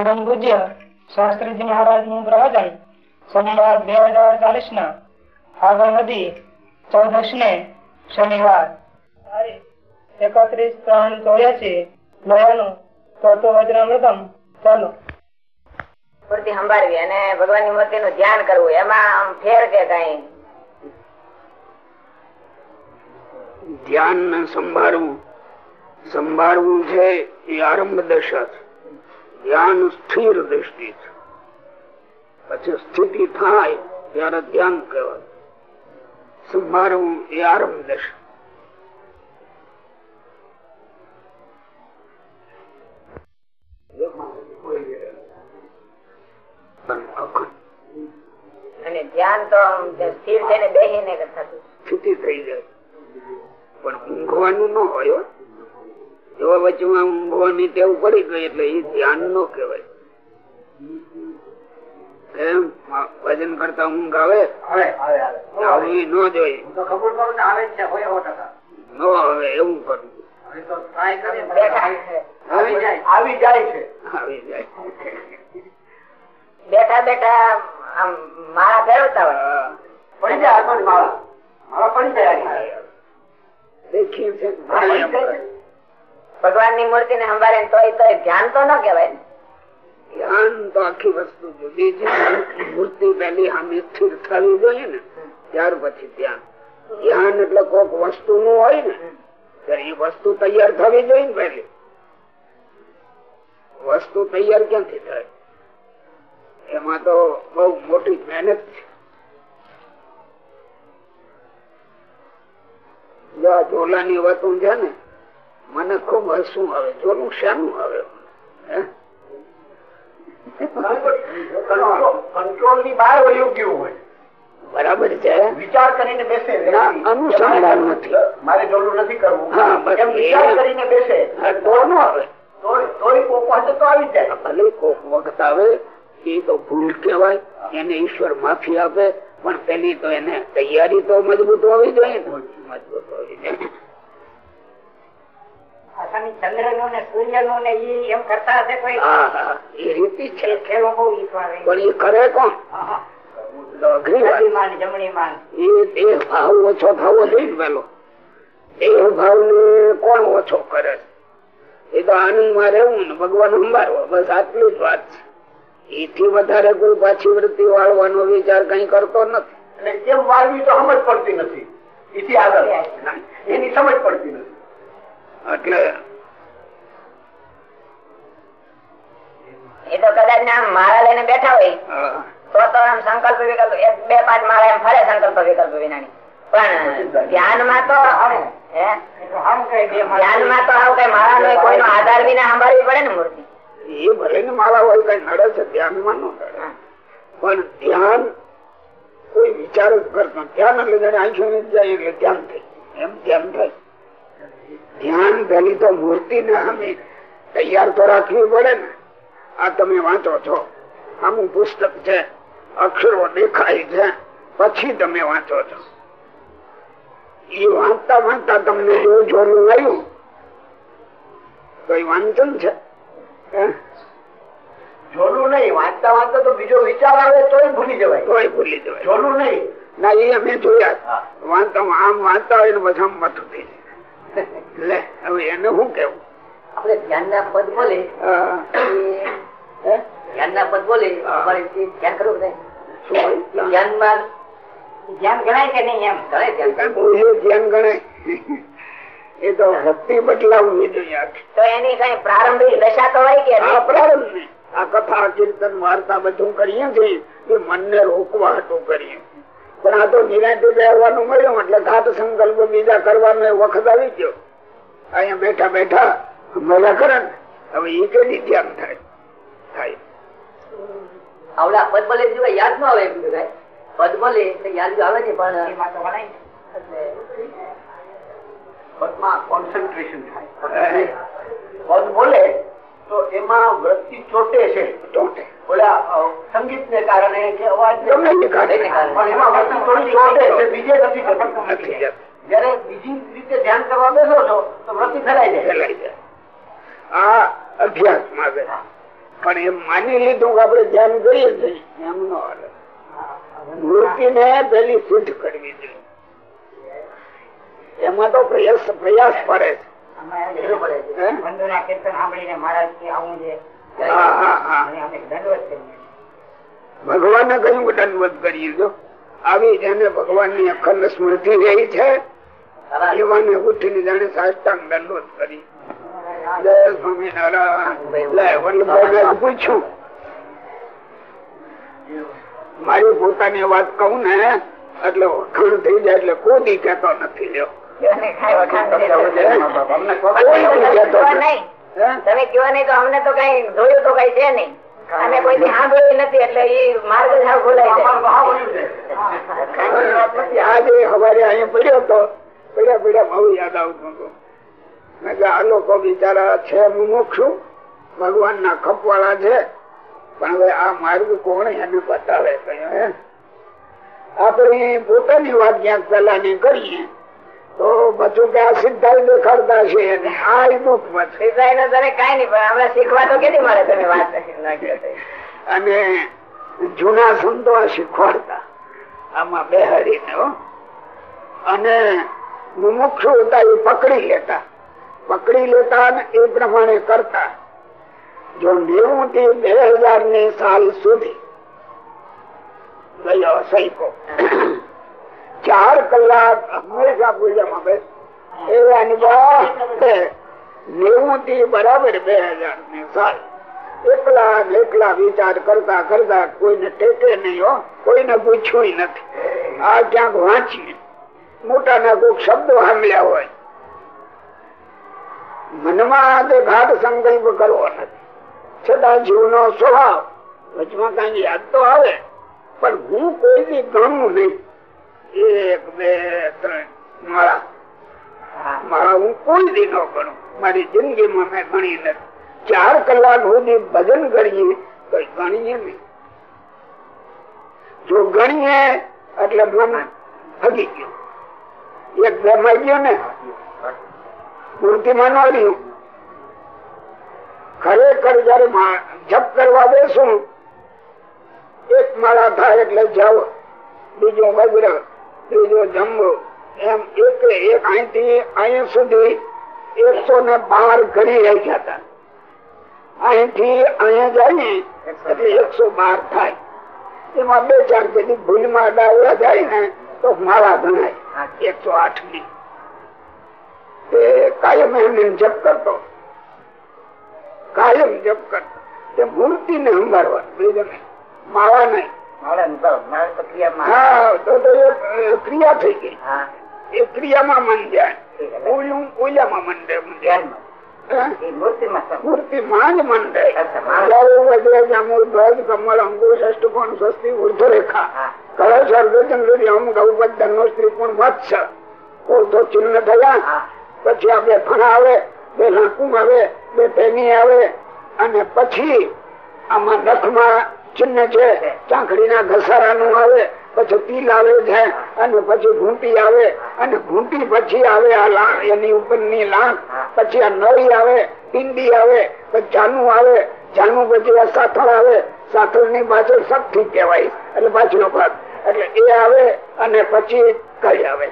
પરમ પૂજ્ય શાસ્ત્રીજી મહારાજનું પ્રવચન સોમવાર બે હજાર ચાલીસ ના આગળ નદી ચૌદશ ને શનિવાર એકત્રીસ ત્રણ ચોર્યાસી. નવાનું ચોથું વજ્રામૃતમ. ચાલો. મૂર્તિ સંભાળવી અને ભગવાનની મૂર્તિ નું ધ્યાન કરવું. એમાં આમ ફેર કે કઈ? ધ્યાન ને સંભાળવું. સંભાળવું છે એ આરંભ દશા છે. ધ્યાન સ્થિર દ્રષ્ટિ છે. પછી સ્થિતિ થાય ત્યારે ધ્યાન કહેવાય. સંભાળવું એ આરંભ દશા અને ધ્યાન તો સ્થિર થઈને બેસીને થતું. સ્થિતિ થઈ જાય. પણ ઊંઘવાનું ન હોય જો વચમાં ઊંઘવાની ટેવ પડી ગઈ એટલે એ ધ્યાન ન કહેવાય. એમ ભજન કરતા ઊંઘ આવે? આવી ન જોઈએ. ન આવે એવું કરવું આવી જાય. છે. આવી જાય. બેઠા બેઠા માળા ફેરવતા હોય. પડી જાય માળા. માળા પડી જાય. દેખી. ભગવાનની મૂર્તિ ને સંભાળે તો ધ્યાન તો ન કેવાય. ધ્યાન તો આખી વસ્તુ જુદી છે મૂર્તિ પેલી સામે સ્થિર થવી જોઈએ ને, ત્યાર પછી ધ્યાન. ધ્યાન એટલે કોઈક વસ્તુ નું હોય ને ત્યારે એ વસ્તુ તૈયાર થવી જોઈએ ને પેલી વસ્તુ તૈયાર ક્યાંથી થાય? એમાં તો બહુ મોટી મહેનત છે. જો ઝોલાની વસ્તુ છે ને મને ખૂબ હસવું આવે. ઝોલું શાનું આવે. કંટ્રોલની બહાર વયું ગયું હોય? બરાબર છે. વિચાર કરીને બેસે. અનુસંધાન નથી. મારે જોડું નથી કરવું. એમ વિચાર કરીને બેસે. તો ન આવે? તોય તોય કોક વખતે તો આવી જાય. ભલે કોક વખત આવે એ તો ભૂલ કહેવાય એને ઈશ્વર માફી આપે પણ પેલી તો એને તૈયારી તો મજબૂત હોવી જોઈએ મજબૂત હોવી જોઈએ. ચંદ્રનું ને સૂર્યનું ને ઈ એમ કરતા હશે કોઈ? એ રીતિ છે ખેલો બહુ પણ કરે કોણ? દેહ ભાવ ઓછો થવો જોઈએ પેલો. દેહ ભાવ ને કોણ ઓછો કરે? એ તો આનંદ રહેવું ને ભગવાન સંભાળવો બસ આટલી જ વાત છે. એથી વધારે કોઈ પાછી વૃત્તિ વાળવાનો વિચાર કઈ કરતો નથી. એટલે કેમ વાળવી તો સમજ પડતી નથી. એથી આગળ. એની સમજ પડતી નથી. એટલે એ તો કદાચ આમ માળા લઈને બેઠા હોય તો તો આમ સંકલ્પ વિકલ્પ એક બે પાંચ માળા એમ ફરે સંકલ્પ વિકલ્પ વિનાની. પણ ધ્યાનમાં તો હે? ધ્યાનમાં તો આવું કઈ માળા નો કોઈનો આધાર વિના સાંભળવી પડે ને મૂર્તિ? એ ભલે ને મારા હોય કઈ નડે છે ધ્યાનમાં ન નડે. પણ ધ્યાન કોઈ વિચાર જ કરતો ધ્યાન એટલે જાણે આંખો જાય એટલે ધ્યાન થાય એમ ધ્યાન થાય. ધ્યાન પેલી તો મૂર્તિ ને અમે તૈયાર તો રાખવી પડે ને. આ તમે વાંચો છો. અમુક પુસ્તક છે. અક્ષરો દેખાય છે. પછી તમે વાંચો છો. એ વાંચતા વાંચતા તમને જોયું જોયું આવ્યું તો એ વાંચન છે? જોલું નહીં. વાંચતા વાંચતા તો બીજો વિચાર આવે તોય ભૂલી જવાય. તોય ભૂલી જવાય. જોલું નહીં. ના એ અમે જોયા. વાંચતા આમ વાંચતા હોય ને આમ માથું થઈ જાય. લે હવે એને શું કેવું આપણે ધ્યાનના પદ બોલે? પદ બોલે ધ્યાન કરવું ધ્યાન ગણાય કે નહીં એમ? ગણાય ધ્યાન. ધ્યાન ગણાય. એ તો ભક્તિ બદલાવવી જોઈએ. તો એની કઈ પ્રારંભિક દશા તો હોય કે પ્રારંભ ને આ કથા કીર્તન વાર્તા બધું કરીએ છીએ એ મનને રોકવા હતું કરીએ. પણ આ તો નિરાંતે રહેવાનું મળ્યું એટલે ઘાત સંકલ્પ બીજા કરવાનો વખત આવી ગયો. અહીંયા બેઠા બેઠા મજા કરે ને હવે એ કેવી ધ્યાન થાય? થાય. આવડા પદ બોલે યાદ ન આવે પદ બોલે યાદ આવે પણ પદમાં કોન્સન્ટ્રેશન થાય. પદ બોલે તો એમાં વૃત્તિ ચોટે છે. ચોટે. ઓલા સંગીત ને કારણે કે અવાજ કારણે. પણ એમાં થોડી ચોટે છે. બીજે નથી નથી જયારે બીજી રીતે ધ્યાન કરવા બેસો છો તો વૃત્તિ ફેલાઈ જાય. ફેલાઈ જાય. આ અભ્યાસમાં પણ એમ માની લીધું કે આપણે ધ્યાન કરીએ છીએ એમ ન હાલે. ને પેલી સિદ્ધ કરવી જોઈએ. એમાં તો પ્રયાસ પ્રયાસ પડે છે. ભગવાને કહ્યું કે દંડવત કરીએ જો. આવી જેને ભગવાનની અખંડ સ્મૃતિ રહી છે એવાને ઉઠીને જાણે સાષ્ટાંગ દંડવત કરી. જય સ્વામિનારાયણ. પૂછ્યું મારી પોતાની વાત કહું ને એટલે વખાણ થઈ જાય એટલે કોઈ કેતો નથી લ્યો તમે કયો નહીં તો અમને તો કઈ જોયું તો કઈ છે નહીં અને કોઈ સાંભળ્યું નથી એટલે એ માર્ગ ભૂલાઈ જાય આજે સવારે અહીંયા યાદ આવતું હતું મેં કે આ લોકો બિચારા છે મુમુક્ષું ભગવાન ના ખપવાળા છે પણ હવે આ માર્ગ કોણ એને બતાવે કયો હે આપણે પોતાની વાત ક્યાંક પેલા ની કરીએ. તો બધું કે આ સિદ્ધાંત દેખાડતા છે અને આ દુઃખ પછી સિદ્ધાય નો તને કઈ નહીં પણ હમણાં શીખવા તો કેથી મળે તમે વાત ના કહો તો. અને જૂના સંતો શીખવાડતા આમાં બે હો. અને મુમુક્ષુ હતા એ પકડી લેતા પકડી લેતા એ પ્રમાણે કરતા જો નેવું થી બે હજારની સાલ સુધી ગયો સૈકો ચાર કલાક હંમેશા પૂજામાં બેસ. એ અનુભવ નેવું થી બરાબર બે હજાર ને સાલ એકલા એકલા વિચાર કરતા કરતા કોઈને ટેકે નહીં હો. કોઈને પૂછ્યું નથી. આ ક્યાંક વાંચીએ. મોટા ના કોઈક શબ્દો સાંભળ્યા હોય. મનમાં તે ઘાટ સંકલ્પ કરવો નથી. છતાં જીવનો સ્વભાવ. વચમાં કઈ યાદ તો આવે. પણ હું કોઈ દી ગણું નહીં. એક બે ત્રણ. માળા મારા હું કોઈ દી ન ગણું. મારી જિંદગીમાં મેં ગણી નથી. ચાર કલાક સુધી ભજન કરીએ તો ગણીએ નહીં. જો ગણીએ એટલે મન હગી ગયું. એક બેમાઈ ગયો ને મૂર્તિમાં ન રહ્યું ખરેખર જયારે જપ કરવા બેસું એક માળા થાય એટલે જાઓ બીજો વજ્ર ત્રીજો જંબો એમ એક એક અહીંથી અહીંયા સુધી એકસો ને બાર ઘડી રાખ્યા હતા. અહીંથી અહીંયા જાય એટલે એકસો બાર થાય. એમાં બે ચાર પેલી ભૂલમાં ડાવડા જાય ને તો માળા ગણાય. એકસો આઠની તે કાયમ એમને જપ કરતો. કાયમ જપ કરતો. તે મૂર્તિ ને સંભાળવા માળા નહીં. ક્રિયા થઈ ગઈ. એ ક્રિયામાં મન જાય. ઓલામાં મન જાય. મૂર્તિમાં જ મન રહે સ્વસ્તિ ઉર્ધ્વ રેખા કળશ અર્ધચંદ્ર અમ ગૌપત ધનુષ ત્રિકોણ વત્સ. ચિહ્ન થયા. પછી આ બે ફણા આવે બે લાકુમ આવે બે પેની આવે. અને પછી આમાં નખમાં ચિહ્ન છે. ચાંખડીના ઘસારાનું આવે, પછી તિલ આવે છે, અને પછી ઘૂંટી આવે, અને ઘૂંટી પછી આવે આ લાંક એની ઉપરની લાંક પછી આ નળી આવે, પિંડી આવે, પછી જાનું આવે, જાનું પછી આ સાથળ આવે. સાથળની પાછળ શક્તિ કહેવાય, એટલે પાછળનો ભાગ. એટલે એ આવે અને પછી કઈ આવે.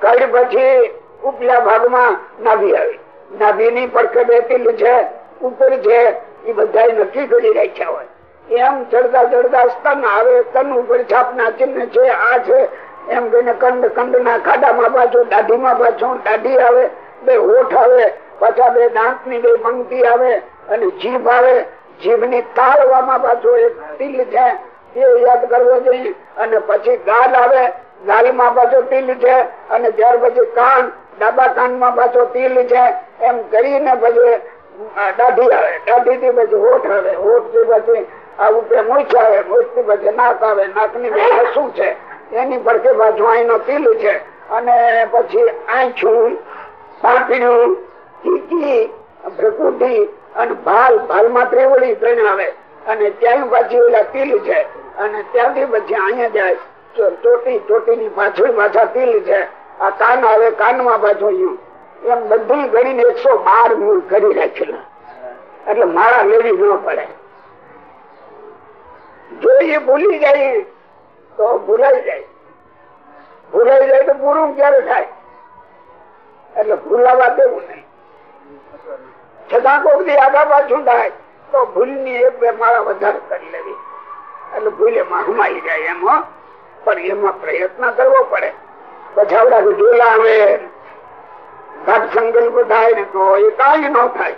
કઈ પછી ઉપલા ભાગમાં નાભી આવી. નાભી ની પડખે બે તિલ છે, ઉપર છે, એ બધા નક્કી કરી રાખ્યા હોય. એમ ચડતા ચડતા સ્તન આવે સ્તન ઉપર છાપના ચિહ્ન છે, આ છે. એમ કહીને કંડ કંડ ના ખાડામાં પાછું, દાઢીમાં પાછું, દાઢી આવે, બે હોઠ આવે, પાછા બે દાંતની બે પંક્તિ આવે અને જીભ આવે. જીભની તાળવામાં પાછો એક તિલ છે, એ યાદ કરવો જોઈએ. અને પછી ગાલ આવે, ગાલમાં પાછો તિલ છે અને ત્યાર પછી કાન, ડાબા કાનમાં પાછો તિલ છે. એમ કરીને પછી દાઢી આવે દાઢી થી પછી હોઠ આવે હોઠથી પછી આ ઉપર મૂછ આવે મૂછથી પછી નાક આવે નાકની બે શું છે. એની પડખે પાછું અહીંનો પીલું છે. અને પછી આંછું પાંપીણું ચીકી ભ્રકુટી અને ભાલ ભાલમાં ત્રિવળી ત્રણ આવે. અને ત્યાં પાછી ઓલા તિલ છે. અને ત્યાંથી પછી અહીંયા જાય ચોટી ચોટી ની પાછળ પાછા તિલ છે. આ કાન આવે કાનમાં પાછું એમ બધી ગણીને એકસો બાર મૂળ કરી રાખેલા. એટલે મારા લેવી ન પડે. જો એ ભૂલી જાય, તો ભૂલાઈ જાય. ભૂલાઈ જાય તો પૂરું ક્યારે થાય? એટલે ભૂલાવા દેવું નહીં. છતાં કોક દી આગા પાછું થાય, તો ભૂલની એક બે માળા વધારે કરી લેવી. એટલે ભૂલ એમાં હમાઈ જાય એમ પણ એમાં પ્રયત્ન કરવો પડે. પછાવડા ઢોલા આવે. ઘટ સંકલ્પ થાય ને તો એ કઈ ન થાય.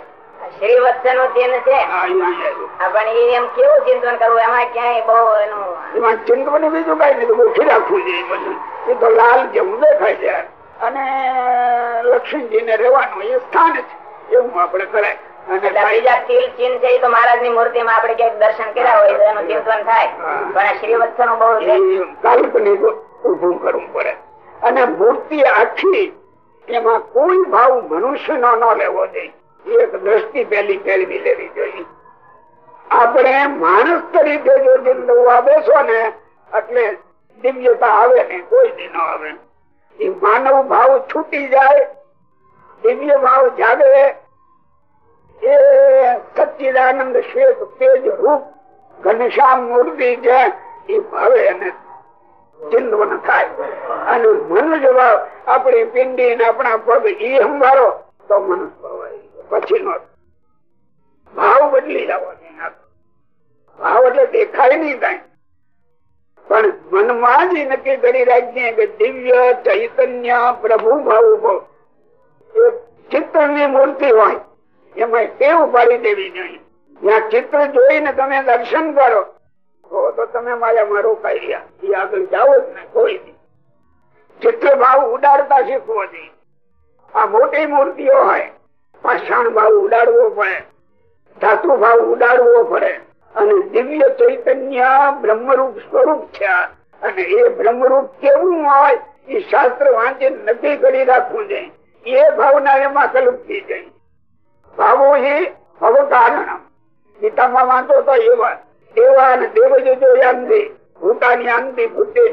શ્રી વત્સનું ચિહ્ન છે. પણ એમ કેવું ચિંતન કરવું? એમાં ક્યાંય બહુ એનું એમાં ચિંતન બીજું કઈ નહીં ગોઠી રાખવું જોઈએ બધું. એ તો લાલ જેવું દેખાય છે. અને લક્ષ્મીજી ને રહેવાનું એ સ્થાન છે. એવું આપણે કરાય. બીજા તિલ ચિહ્ન છે એ તો મહારાજની મૂર્તિ માં આપડે ક્યાંક દર્શન કર્યા હોય તો એનું ચિંતન થાય. પણ શ્રી વત્સનું બહુ કાલ્પનિક ઉભું કરવું પડે. અને મૂર્તિ આખી એમાં કોઈ ભાવ મનુષ્ય નો ન લેવો જોઈએ. એક દ્રષ્ટિ પેલી ફેરવી લેવી જોઈએ. આપણે માણસ તરીકે જો જિંદગવા બેસો ને, એટલે દિવ્યતા આવે ને, કોઈ દી આવે. એ માનવ ભાવ છૂટી જાય, દિવ્ય ભાવ જાગે. એ સચ્ચિદાનંદ શ્વેત તેજ રૂપ ઘનશ્યામ મૂર્તિ છે એ ભાવે અને ચિંતવન થાય. અને મન ભાવ આપણી પિંડી ને આપણા પગ ઈ સંભાળો તો મન ભાવ આવી ગયો. પછી નો ભાવ બદલી જવાનો ભાવ એટલે દેખાય નહીં કઈ. પણ મનમાં જ નક્કી કરી રાખીએ કે દિવ્ય ચૈતન્ય પ્રભુ ભાવ ઊભો. એ ચિત્રની મૂર્તિ હોય, એમાં કેવું પાડી દેવી જોઈએ. ત્યાં ચિત્ર જોઈને તમે દર્શન કરો, તો તમે માયામાં રોકાઈ રહ્યા એ આગળ જાઓ જ ને કોઈ નહીં. ચિત્ર ભાવ ઉડાડતા શીખવો જોઈએ. આ મોટી મૂર્તિઓ હોય પાષાણ ભાવ ઉડાડવો પડે ધાતુ ભાવ ઉડાડવો પડે અને દિવ્ય ચૈતન્ય બ્રહ્મરૂપ સ્વરૂપ છે અને એ બ્રહ્મરૂપ કેવું હોય, એ શાસ્ત્ર વાંચી નક્કી કરી રાખવું જોઈએ એ ભાવના એમાં કલ્પતી જાય. ભાવો એ અવકારણ ગીતામાં વાંચો તો એવા, દેવા અને દેવજો યાંતિ, ભૂતાની યાંતિ ભૂતે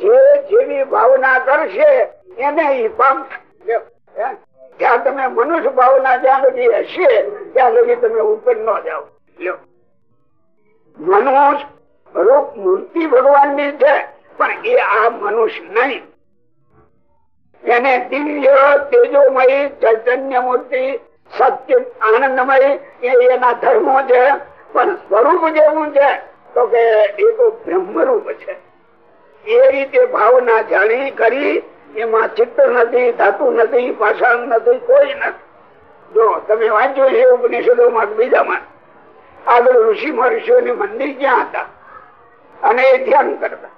જે જેવી ભાવના કરશે, એને ઈ પામશે જ્યાં તમે મનુષ્ય ભાવના જ્યાં સુધી હશે, ત્યાં સુધી તમે ઉપર ન જાઓ. મનુષ્ય રૂપ મૂર્તિ ભગવાનની છે, પણ એ આ મનુષ્ય નહીં. એને દિવ્ય, તેજોમય ચૈતન્ય મૂર્તિ સત્ય, આનંદમય એના ધર્મો છે, પણ સ્વરૂપ જેવું છે, તો કે એ તો બ્રહ્મરૂપ છે. એ રીતે ભાવના જાણી કરી એમાં ચિત્ત નથી, ધાતુ નથી, પાષાણ નથી, કોઈ નથી. જો તમે વાંચ્યું છે ઉપનિષદો માં બીજામાં? આગળ ઋષિ મહર્ષિઓની મંદિર ક્યાં હતા? અને એ ધ્યાન કરતા.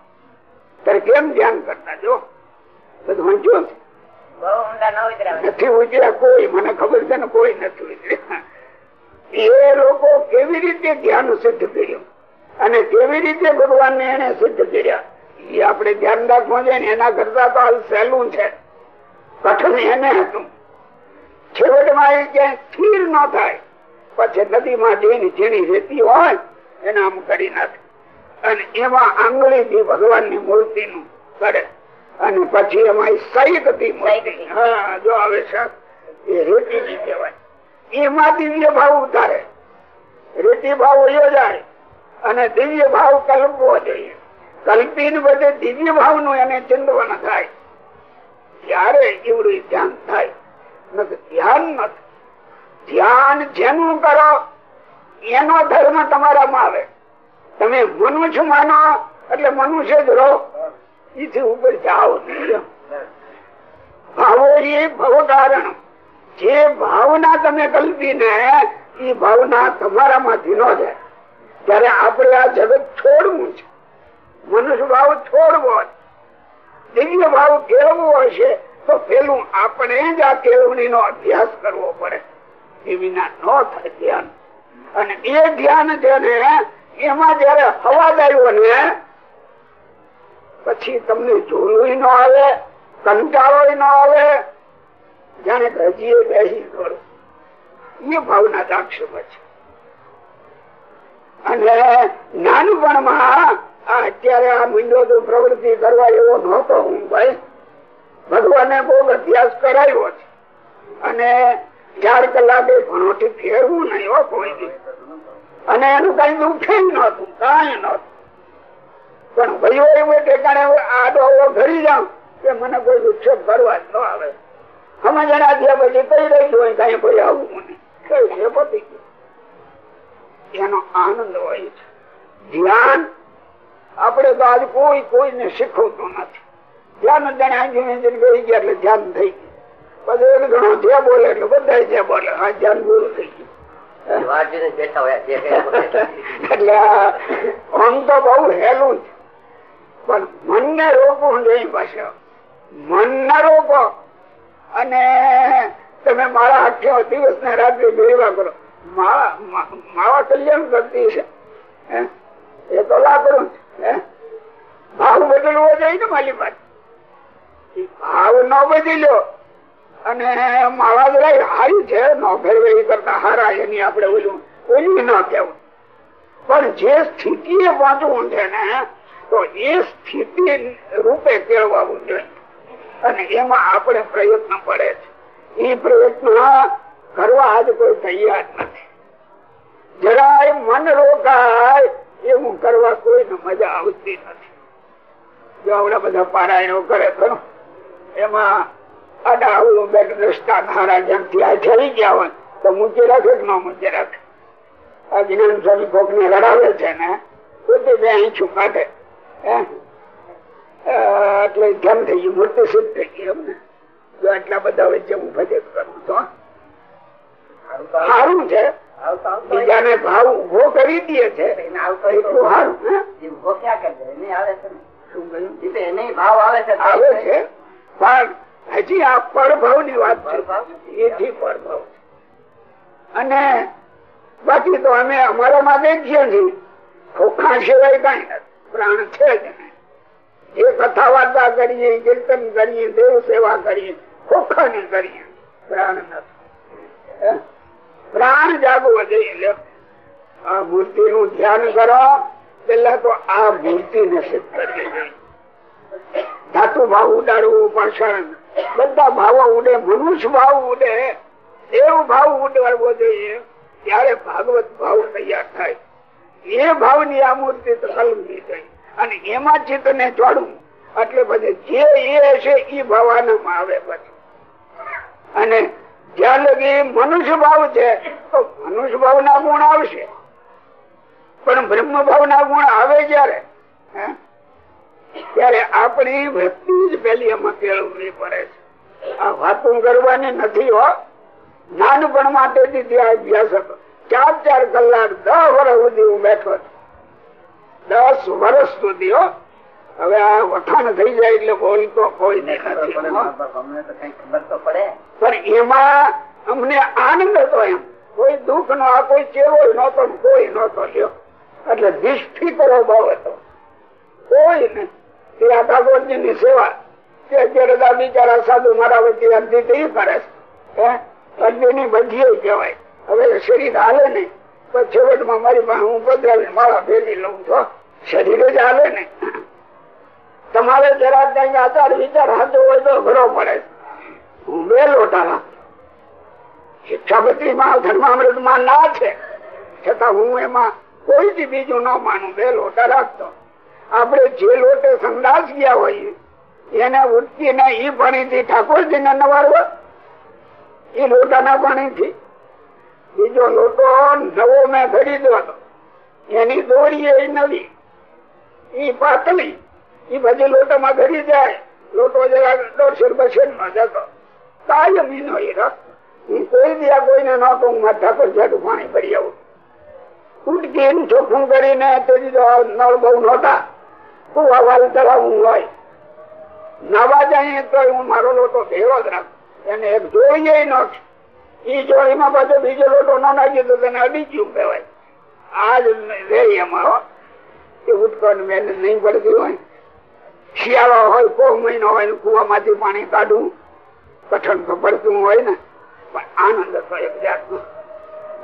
ત્યારે કેમ ધ્યાન કરતા? જો. બધું વાંચ્યું નથી ઉતર્યા કોઈ, મને ખબર છે ને કોઈ નથી ઉતર્યા એ લોકો કેવી રીતે ધ્યાન સિદ્ધ કર્યું? અને કેવી રીતે ભગવાન ને એને સિદ્ધ કર્યા? એ આપણે ધ્યાન રાખવું છે ને એના કરતા તો હાલ સહેલું છે. કઠણ એને હતું. છેવટમાં એ ક્યાંય સ્થિર ન થાય. પછી નદીમાં જઈને ઝીણી રેતી હોય એને આમ કરી નાખે. અને એમાં આંગળી થી ભગવાનની મૂર્તિ નું કરે. અને પછી એમાં સૈકતી મૂર્તિ. હા જો આવે છે એ રેતી ની કહેવાય. એમાં દિવ્ય ભાવ ઉતારે. રેતી ભાવ યોજાય અને દિવ્ય ભાવ કલ્પવો જોઈએ. કલ્પીને બધે દિવ્ય ભાવનું એને ચિંતવન થાય. ત્યારે એવડું ધ્યાન થાય. ધ્યાન નથી ધ્યાન જેનું કરો, એનો ધર્મ તમારામાં આવે. તમે મનુષ્ય માનો, એટલે મનુષ્ય જ રહો. એથી ઉપર જાઓ. ભાવો એ ભવ કારણ. જે ભાવના તમે કલ્પીને એ ભાવના તમારામાંથી ન જાય. ત્યારે આપણે આ જગત છોડવું છે મનુષ્ય ભાવ છોડવો દિવ્ય ભાવ કેળવવો હશે તો પેલું આપણે જ આ કેળવણી નો અભ્યાસ કરવો પડે. એ વિના ન થાય ધ્યાન. અને એ ધ્યાન છે ને એમાં જયારે હવાદ આવ્યો ને, પછી તમને જોલું ન આવે કંટાળો ન આવે, જાણે હજી બેસી કરો એ ભાવના દાક્ષ છે. અને નાનપણમાં અત્યારે આ મીંડો પ્રવૃત્તિ કરવા એવો નહોતો હું ભાઈ. ભગવાને બહુ અભ્યાસ કરાયો છે. અને ચાર કલાકે ભણોથી ફેરવું નહીં હો કોઈ અને એનું કઈ દુખે નહોતું, કઈ નહોતું. પણ ભાઈઓ એવું ઠેકાણે આડો ઘરી જાઉં કે મને કોઈ વિક્ષેપ કરવા જ ન આવે. સમજણા થયા પછી કઈ રહી હોય કઈ કોઈ આવું મને. કઈ પતી એનો આનંદ હોય છે. ધ્યાન આપણે તો આજ કોઈ કોઈને શીખવતું નથી. ધ્યાન જાણે આંજી ગઈ ગયા એટલે ધ્યાન થઈ ગયું. પછી એને ઘણો જે બોલે એટલે બધા જે બોલે. આ ધ્યાન પૂરું થઈ ગયું. એટલે આમ તો બહુ હેલું છે. પણ મનને રોકવું જોઈએ પાછળ મનને રોકો. અને તમે મારા આખો દિવસ ને રાત્રે ભેગા કરો. માવા કલ્યાણ કરતી છે. એ તો લાકડું ભાવ બદલવો જોઈએ ને મારી પાસે. ભાવ ન બદલ્યો અને માવા જરાય હારી છે ન કરતા હારા એની આપણે ઓલું ઓલું ન કેવું પણ જે સ્થિતિ એ પહોંચવું છે ને, તો એ સ્થિતિ રૂપે કેળવાવું જોઈએ. અને એમાં આપણે પ્રયત્ન પડે છે. એ પ્રયત્ન કરવા આજ કોઈ તૈયાર નથી. જરાય મન રોકાય એવું કરવા કોઈને મજા આવતી નથી. જો આવડા બધા પારાયણો કરે તો એમાં આડા બે દ્રષ્ટા ધારા જ્યાંથી આ થઈ ગયા હોય તો મૂકી રાખે કે ન મૂકી રાખે? આ જ્ઞાન સ્વામી કોક ને રડાવે છે ને પોતે બે આંખું કાઢે. એટલે ધ્યાન થઈ ગયું, મૂર્તિ સિદ્ધ થઈ ગઈ એમને. જો આટલા બધા વચ્ચે હું ભજે કરું તો? સારું છે. બીજાને ભાવ ઊભો કરી દે છે. એટલું સારું આવે છે પણ હજી આ પરભાવની વાત છે. એથી પરભાવ અને બાકી તો અમે અમારામાં દેખીએ છીએ. ખોખા સિવાય કઈ પ્રાણ છે જ એ કથા વાર્તા કરીએ કીર્તન કરીએ દેવ સેવા કરીએ ખોખા ની કરીએ પ્રાણ નથી. પ્રાણ જાગવો જોઈએ આ મૂર્તિ નું ધ્યાન કરો પેલા તો આ મૂર્તિ ને સિદ્ધ કરવી ધાતુ ભાવ ઉડાડવું પણ બધા ભાવો ઉડે, મનુષ્ય ભાવ ઉડે, દેવ ભાવ ઉડાડવો જોઈએ. ત્યારે ભાગવત ભાવ તૈયાર થાય. એ ભાવની આ મૂર્તિ તો કલમની થઈ. અને એમાં ચિત્ત ને ચોડવું એટલે પછી જે એ છે એ ભાવાનામાં આવે પછી અને જ્યાં લગી મનુષ્ય ભાવ છે, તો મનુષ્ય ભાવ ના ગુણ આવશે. પણ બ્રહ્મ ભાવ ના ગુણ આવે જયારે ત્યારે આપણી વૃત્તિ જ પેલી એમાં કેળવણી પડે છે. આ વાતો કરવાની નથી હો. નાનપણ માટે અભ્યાસ હતો. ચાર ચાર કલાક દસ વર્ષ સુધી હું બેઠો દસ વર્ષ સુધી હો. હવે આ વખાણ થઈ જાય એટલે બોલતો કોઈ પડે. પણ એમાં અમને આનંદ હતો એમ. કોઈ દુઃખ નો આ કોઈ ચેવો નતો કોઈ નતો લ્યો એટલે નિષ્ઠિકરો ભાવ હતો. કોઈ ને. તે આ ભાગવતજી ની સેવા તે અત્યારે બિચારા સાધુ મારા વચ્ચે અડધી તે કરે છે. અડધી ની બધી કહેવાય. હવે શરીર હાલે નહીં પણ છેવટમાં મારી પાસે હું પધરાવી માળા ફેરી લઉં છો. શરીર જ હાલે ને. તમારે જરા કઈ આચાર વિચાર હાથો હોય તો ઘરો પડે. હું બે લોટા શિક્ષાપત્રી માં, ધર્મામૃતમાં ના છે. છતાં હું એમાં કોઈ થી બીજું ન માનું. બે લોટા રાખતો આપણે જે લોટે સંદાસ ગયા હોઈએ એને ઉઠતી ને ઈ પાણી થી ઠાકોરજી ને નવાડવા. એ લોટાના પાણી થી બીજો લોટો નવો મેં ખરીદ્યો હતો એની દોરી એ નવી. ઈ પાતળી. ઈ પછી લોટામાં ઘડી જાય. લોટો જરા દોઢસો બસો માં જતો. કાયમ ઈનો એ રખ હું કોઈ દિયા કોઈને ન કહું, મારે ઠાકોર જાડું પાણી ભરી આવું. ઉટકી ચોખ્ખું કરીને તેથી તો નળ બહુ નહોતા, કુવા વાલ ચલાવવું હોય. નાવા જાય તો હું મારો લોટો ભેળો જ રાખું. એને એક જોડીએ ન ઈ જોડીમાં પાછો બીજો લોટો ન નાખી તો તેને ગયું કહેવાય. આજ રે એમાં એ ઉટકો મેં નહીં પડતી હોય. શિયાળો હોય કોહ મહિનો હોય કુવામાંથી પાણી કાઢવું કઠણ પડતું હોય ને, પણ આનંદ હતો જાતનો.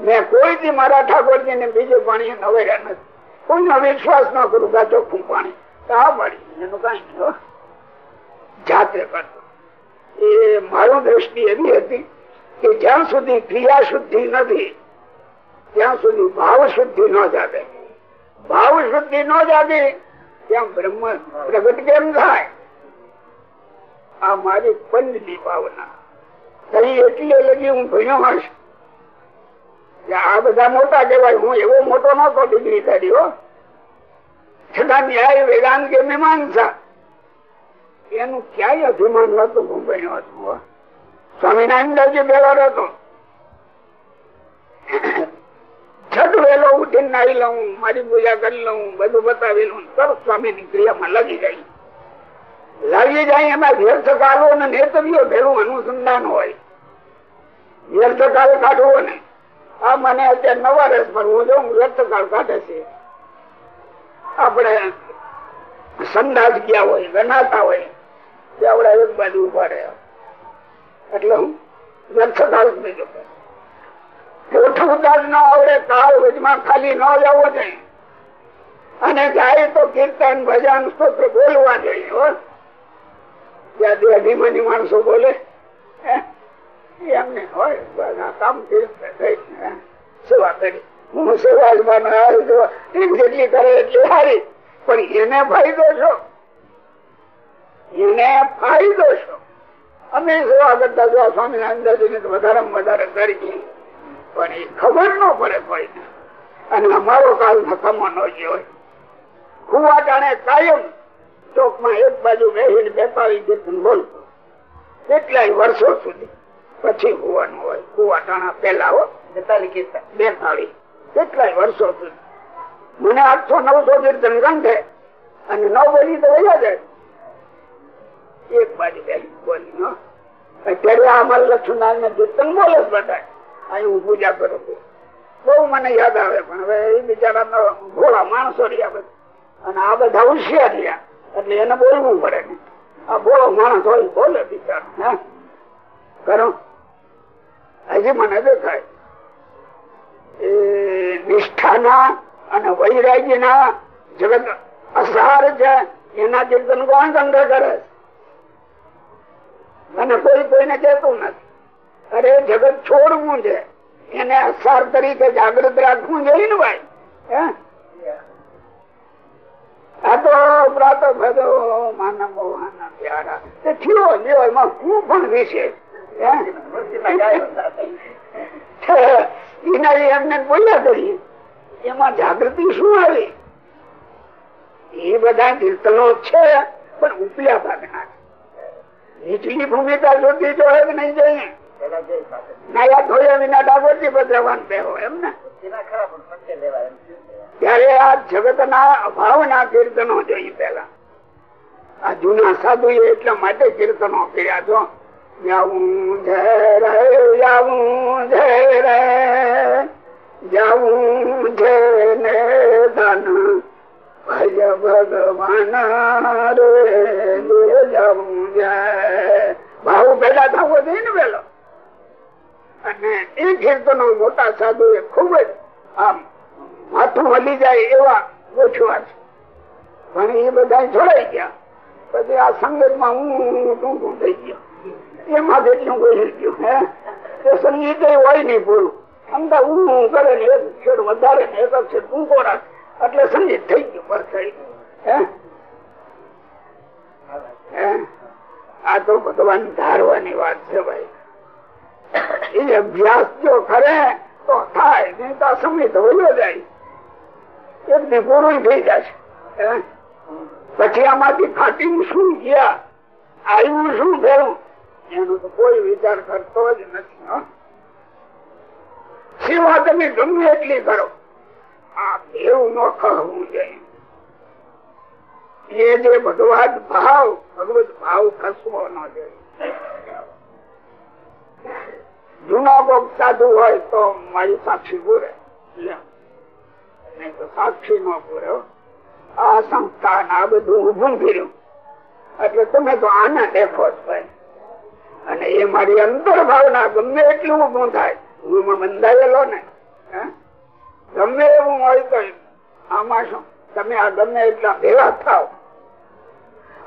મેં કોઈ થી મારા ઠાકોરજી ને બીજું પાણી નવેર્યા નથી. કોઈનો વિશ્વાસ ન કરું કે ચોખ્ખું પાણી. આ પાણી. એનું કઈ જાતે કરતો. એ મારું દ્રષ્ટિ એવી હતી કે જ્યાં સુધી ક્રિયા શુદ્ધિ નથી, ત્યાં સુધી ભાવ શુદ્ધિ ન જાગે. ભાવ શુદ્ધિ ન જાગે ત્યાં બ્રહ્મ પ્રગટ કેમ થાય? આ મારી પંચની ભાવના. કઈ એટલે લગી હું ભણ્યો હશ આ બધા મોટા કહેવાય. હું એવો મોટો નતો ડિગ્રી કર્યો છતાં ન્યાય વેદાંત કે મીમાંસા એનું ક્યાંય અભિમાન નતું હું ભણ્યો હતો. સ્વામિનારાયણ પેલો હતો વેલો ઉઠીને નાહી લઉં, મારી પૂજા કરી લઉં, બધું બતાવી લઉં તરત સ્વામી ની ક્રિયામાં લાગી જાય. લાગી જાય એમાં વ્યર્થ કાલો અને નેતવ્યો ભેળું અનુસંધાન હોય. વ્યર્થ કાળ કાઢવો ને, આ મને અત્યારે નવા રસ હું જો વ્યર્થ કાળ કાઢે છે. આપણે સંદાસ ગયા હોય, ગણાતા હોય તે આપણે એક બાજુ ઊભા રહ્યા. એટલે હું વ્યર્થ કાળ બીજો ન ન જેટલી કરે એટલી સારી. પણ એને ફાયદો છો? એને ફાયદો છો? અમે સેવા કરતા જો સ્વામિનારાયણ વધારે વધારે કરી પણ એ ખબર ન પડે કોઈને અને અમારો કાલ નકામો ન હોય. ખુવા જાણે કાયમ ચોકમાં એક બાજુ બેસીને બેતાળી કીર્તન બોલતો. કેટલાય વર્ષો સુધી પછી હોવાનું હોય. કુવા ટાણા પેલા હો. બેતાળી કેટલાય વર્ષો સુધી. મને આઠસો નવસો કીર્તન ગંધે અને ન બોલી તો વયા જાય. એક બાજુ બોલી અત્યારે અમારે લક્ષ્મણ ને કીર્તન બોલે જ બધા. અહીં હું પૂજા કરું બહુ મને યાદ આવે, પણ હવે એ બિચારા ભોળા માણસો રહ્યા બધા. અને આ બધા હોશિયાર રહ્યા એટલે એને બોલવું પડે આ બોલો માણસ હોય બોલે બિચારો, હે? કરો. હજી મને દેખાય. એ નિષ્ઠાના અને વૈરાગ્યના જગત અસાર છે. એના ચિંતન કોણ સંગ્રહ કરે. અને કોઈ કોઈને કહેતું નથી. અરે જગત છોડવું છે. એને અસાર તરીકે જાગૃત રાખવું જોઈએ ને ભાઈ આ તો પ્રાત ભજો માનવ પ્યારા. થયો જેવો એમાં હું પણ એમને બોલ્યા કરીએ એમાં જાગૃતિ શું આવી? એ બધા કીર્તનો છે, પણ ઉપલ્યા ભાગના. નીચલી ભૂમિકા જોતી જો નહીં જઈએ. ધોયા વિના બેહો એમ ને? ત્યારે આ જગત ના અભાવના કીર્તનો જોઈએ પેલા આ જૂના સાધુ એટલા માટે કીર્તનો કર્યા છો ને ધન ભય ભગવાન રે જય ભાવ પેલા થવો જોઈએ ને પેલો? અને એ કીર્તનો મોટા સાધુ એ ખૂબ જ આમ માથું હલી જાય એવા ગોઠવા છે. પણ એ બધા છોડાઈ ગયા. પછી આ સંગતમાં હું ટૂંકું થઈ ગયો. એમાં જેટલું કોઈ ગયું, હે? એ સંગીત હોય નહીં પૂરું અમદા ઊંઘ કરે ને એક છેડ વધારે ને એક અક્ષર ટૂંકો રાખે. એટલે સંગીત થઈ ગયું પર થઈ ગયું. હે? આ તો ભગવાન ધારવાની વાત છે ભાઈ. એ અભ્યાસ જો કરે, તો થાય, નહીં તો સમય ધોયો જાય. એક દી થઈ જશે. પછી આમાંથી ફાટી શું ગયા? આવ્યું શું થયું? એનો તો કોઈ વિચાર કરતો જ નથી સેવા તમે ગમે એટલી કરો. આ દેવ નો કહવું જોઈએ. એ જે ભગવત ભાવ ભગવત ભાવ ખસવો ન જોઈએ. જૂનો કોક સાધુ હોય તો મારી સાક્ષી પૂરે સાક્ષી નો પૂર્યો આ સંસ્થા આ બધું ઉભું કર્યું એટલે તમે તો આના દેખો જ ભાઈ. અને એ મારી અંતર ભાવના ગમે એટલું ઉભું થાય હું બંધાયેલો ને ગમે એવું હોય તો આમાં શું? તમે આ ગમે એટલા ભેગા થાવ.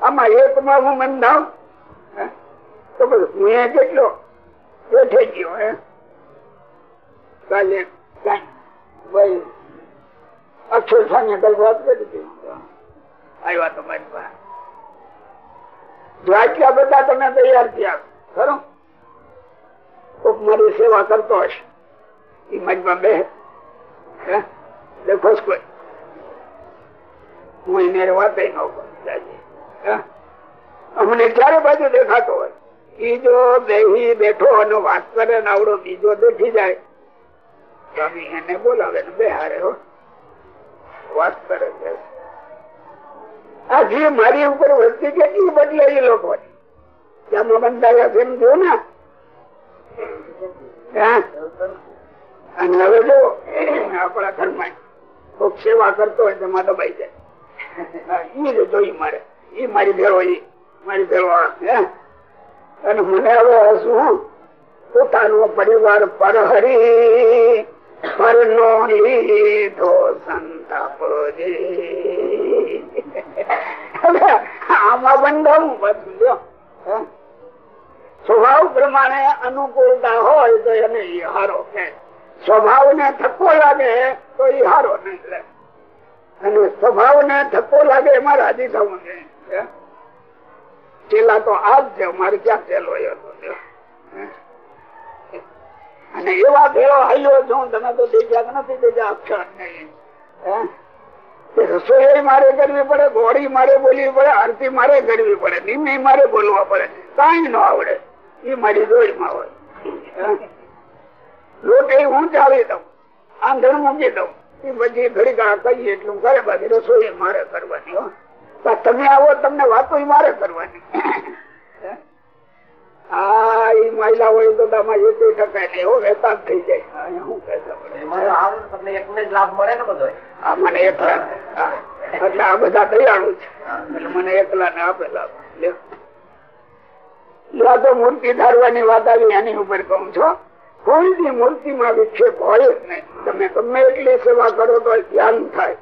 આમાં એકમાં હું બંધાવ તો બધું હું કેટલો? બેઠે ગયો, હે? કાલે ભાઈ અક્ષર સામે કલ વાત કરી હતી. આવ્યા તમારી પાસે. આટલા બધા તમે તૈયાર થયા. ખરો? કોક મારી સેવા કરતો હશે. એ મજમાં બે દેખો કોઈ? હું એને વાત ન અમને ક્યારે બાજુ દેખાતો હોય? એ જો બેહી બેઠો અને વાત કરે ને આવડો બીજો દેખી જાય. સ્વામી એને બોલાવે ને બે હારે હો. વાત કરે છે. આ જે મારી ઉપર વસ્તી કેટલી બદલે એ લોકો. ત્યાંમાં બંધાયા છે એમ જો ને. અને હવે જો, આપણા ઘરમાં સેવા કરતો હોય તેમાં દબાઈ જાય. એ જોઈ મારે. એ મારી ભેળો, ઈ મારી ભેળો અને મને હવે હસવું પોતાનો પરિવાર પર હરી પર નો લીધો સંતાપ આમાં બંધાવું બધું સ્વભાવ પ્રમાણે અનુકૂળતા હોય તો એને હારો કે સ્વભાવ ને થકો લાગે તો એ હારો નહીં લે. અને સ્વભાવ ને થકો લાગે એમાં રાજી થવું છે ચેલા તો આ છે મારે ક્યાં ચેલો અને એવા ભેળો હાલ્યો છું તમે તો દેખ્યા નથી દેખ્યા અક્ષર રસોઈ મારે કરવી પડે, ગોળી મારે બોલવી પડે, આરતી મારે કરવી પડે, નિમી મારે બોલવા પડે, કઈ ન આવડે. એ મારી જોઈમાં હોય. લોટ હું ચાલી દઉં, આંધણ મૂકી દઉં, એ પછી ઘડી કહીએ, એટલું કરે બાકી રસોઈ મારે કરવાની તમે આવો તમને વાતો મારે કરવાની. હા એ મહિલા હોય તો તમારે એક ટકા ને એવો વેપાર થઈ જાય. શું કહેતા મને એકલા. એટલે આ બધા તૈયાર છે. એટલે મને એકલા ને આપેલા તો મૂર્તિ ધારવાની વાત આવી એની ઉપર કહું છો કોઈ મૂર્તિ માં વિક્ષેપ હોય જ નહીં. તમે ગમે એટલી સેવા કરો તો ધ્યાન થાય.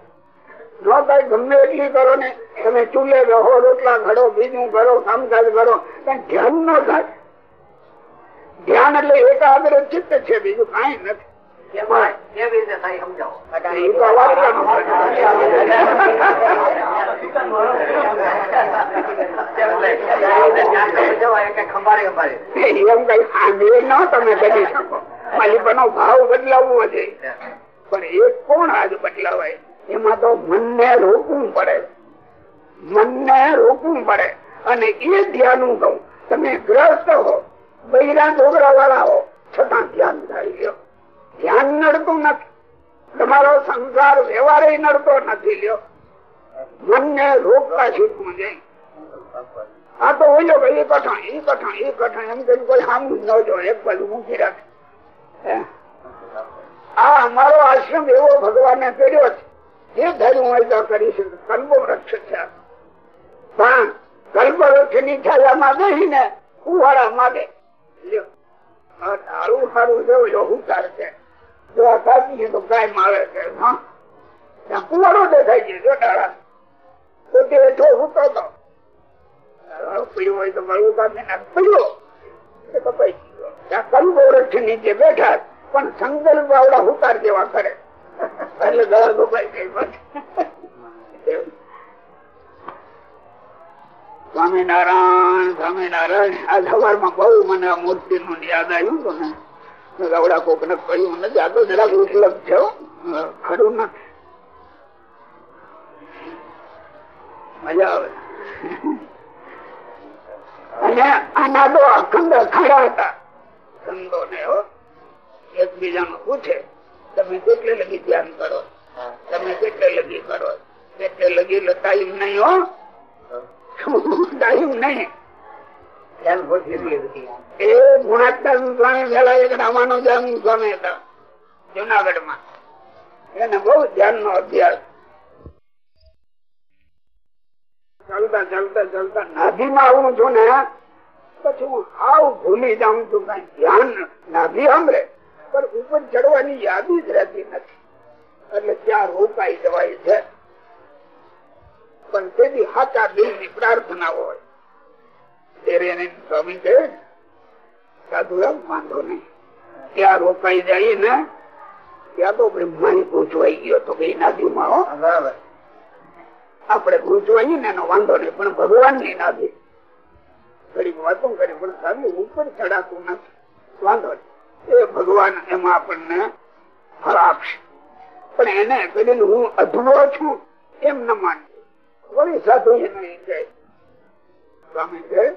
થાય ગમે એટલી કરો ને તમે ચૂલે રહો રોટલા ઘડો બીજું કરો કામકાજ કરો ધ્યાન ન થાય. ધ્યાન એટલે એકાગ્ર ચિત્ત છે બીજું કઈ નથી. એમ કઈ સાંભળે ન તમે કરી શકો. માલિકોનો ભાવ બદલાવવો છે પણ એ કોણ આજ બદલાવાય? એમાં તો મનને રોકવું પડે. મનને રોકવું પડે. અને એ ધ્યાન કહું, તમે ગ્રસ્ત હો, બૈરા છોકરા વાળા હો, છતાં ધ્યાન થાય લ્યો. ધ્યાન નડતું નથી. તમારો સંસાર વ્યવહાર નડતો નથી લ્યો. મનને રોકવા શીખવું જાય આ તો હોય ભાઈ, એ કઠણ એ કઠણ એ કઠણ, એમ કઈ કોઈ સામું ન જો એક બાજુ મૂકી રાખે. આ અમારો આશ્રમ એવો ભગવાને કર્યો છે. જે ધર્મ હોય તો કરી શકે કલ્પો વૃક્ષ છે. પણ કલ્પ વૃક્ષની છાયામાં બેસીને કુવાડા માગે. સારું સારું જો કાપીએ તો કાયમ આવે છે ત્યાં કુવાડો દેખાય છે, જો તો તે. હેઠો હુતો હતો પીળો? તો મળવું ત્યાં વૃક્ષ નીચે બેઠા પણ સંકલ્પ આવડા હુકાર જેવા કરે? એટલે ગળા ગોપાઈ ગઈ સ્વામિનારાયણ સ્વામિનારાયણ, આ સવાર મૂર્તિ નું યાદ આવ્યું ને. ને ખરું નથી મજા આવે. અને આના તો અખંડ અખાડા હતા. સંતો ને એકબીજા નું પૂછે. તમે કેટલે લગી ધ્યાન કરો? તમે કેટલે લગી કરો? કેટલે લગી લતાયું નહીં હો. ટાઈમ નહીં. એ ગુણાત્મા સ્વામી પેલા એક રામાનુજન સ્વામી હતા જુનાગઢમાં એને બહુ ધ્યાન નો અભ્યાસ. ચાલતા ચાલતા ચાલતા નાભી માં આવું છું ને પછી હું આવ ભૂલી જાઉં છું કઈ ધ્યાન નાભી સાંભળે. પણ ઉપર ચડવાની યાદી જ રહેતી નથી. એટલે ત્યાં રોકાઈ જવાય છે. પણ તેથી હાચા દિલની પ્રાર્થના હોય. સ્વામી કહે સાધુ વાંધો નહીં. ત્યાં રોકાઈ જાય ને ત્યાં તો બ્રહ્મા પૂછવાઈ ગયો તો કઈ નાદીમાં હો. આપડે આપણે પૂછવાઈએ ને એનો વાંધો નહીં પણ ભગવાનની નાદી ઘડી વાતો કરી પણ સામે ઉપર ચડાતું નથી. વાંધો નહીં. એ ભગવાન એમાં આપણને ફળ આપશે. પણ એને કરેલું હું અધવો છું, એમ ન માન. વળી સાધુ સ્વામી કહે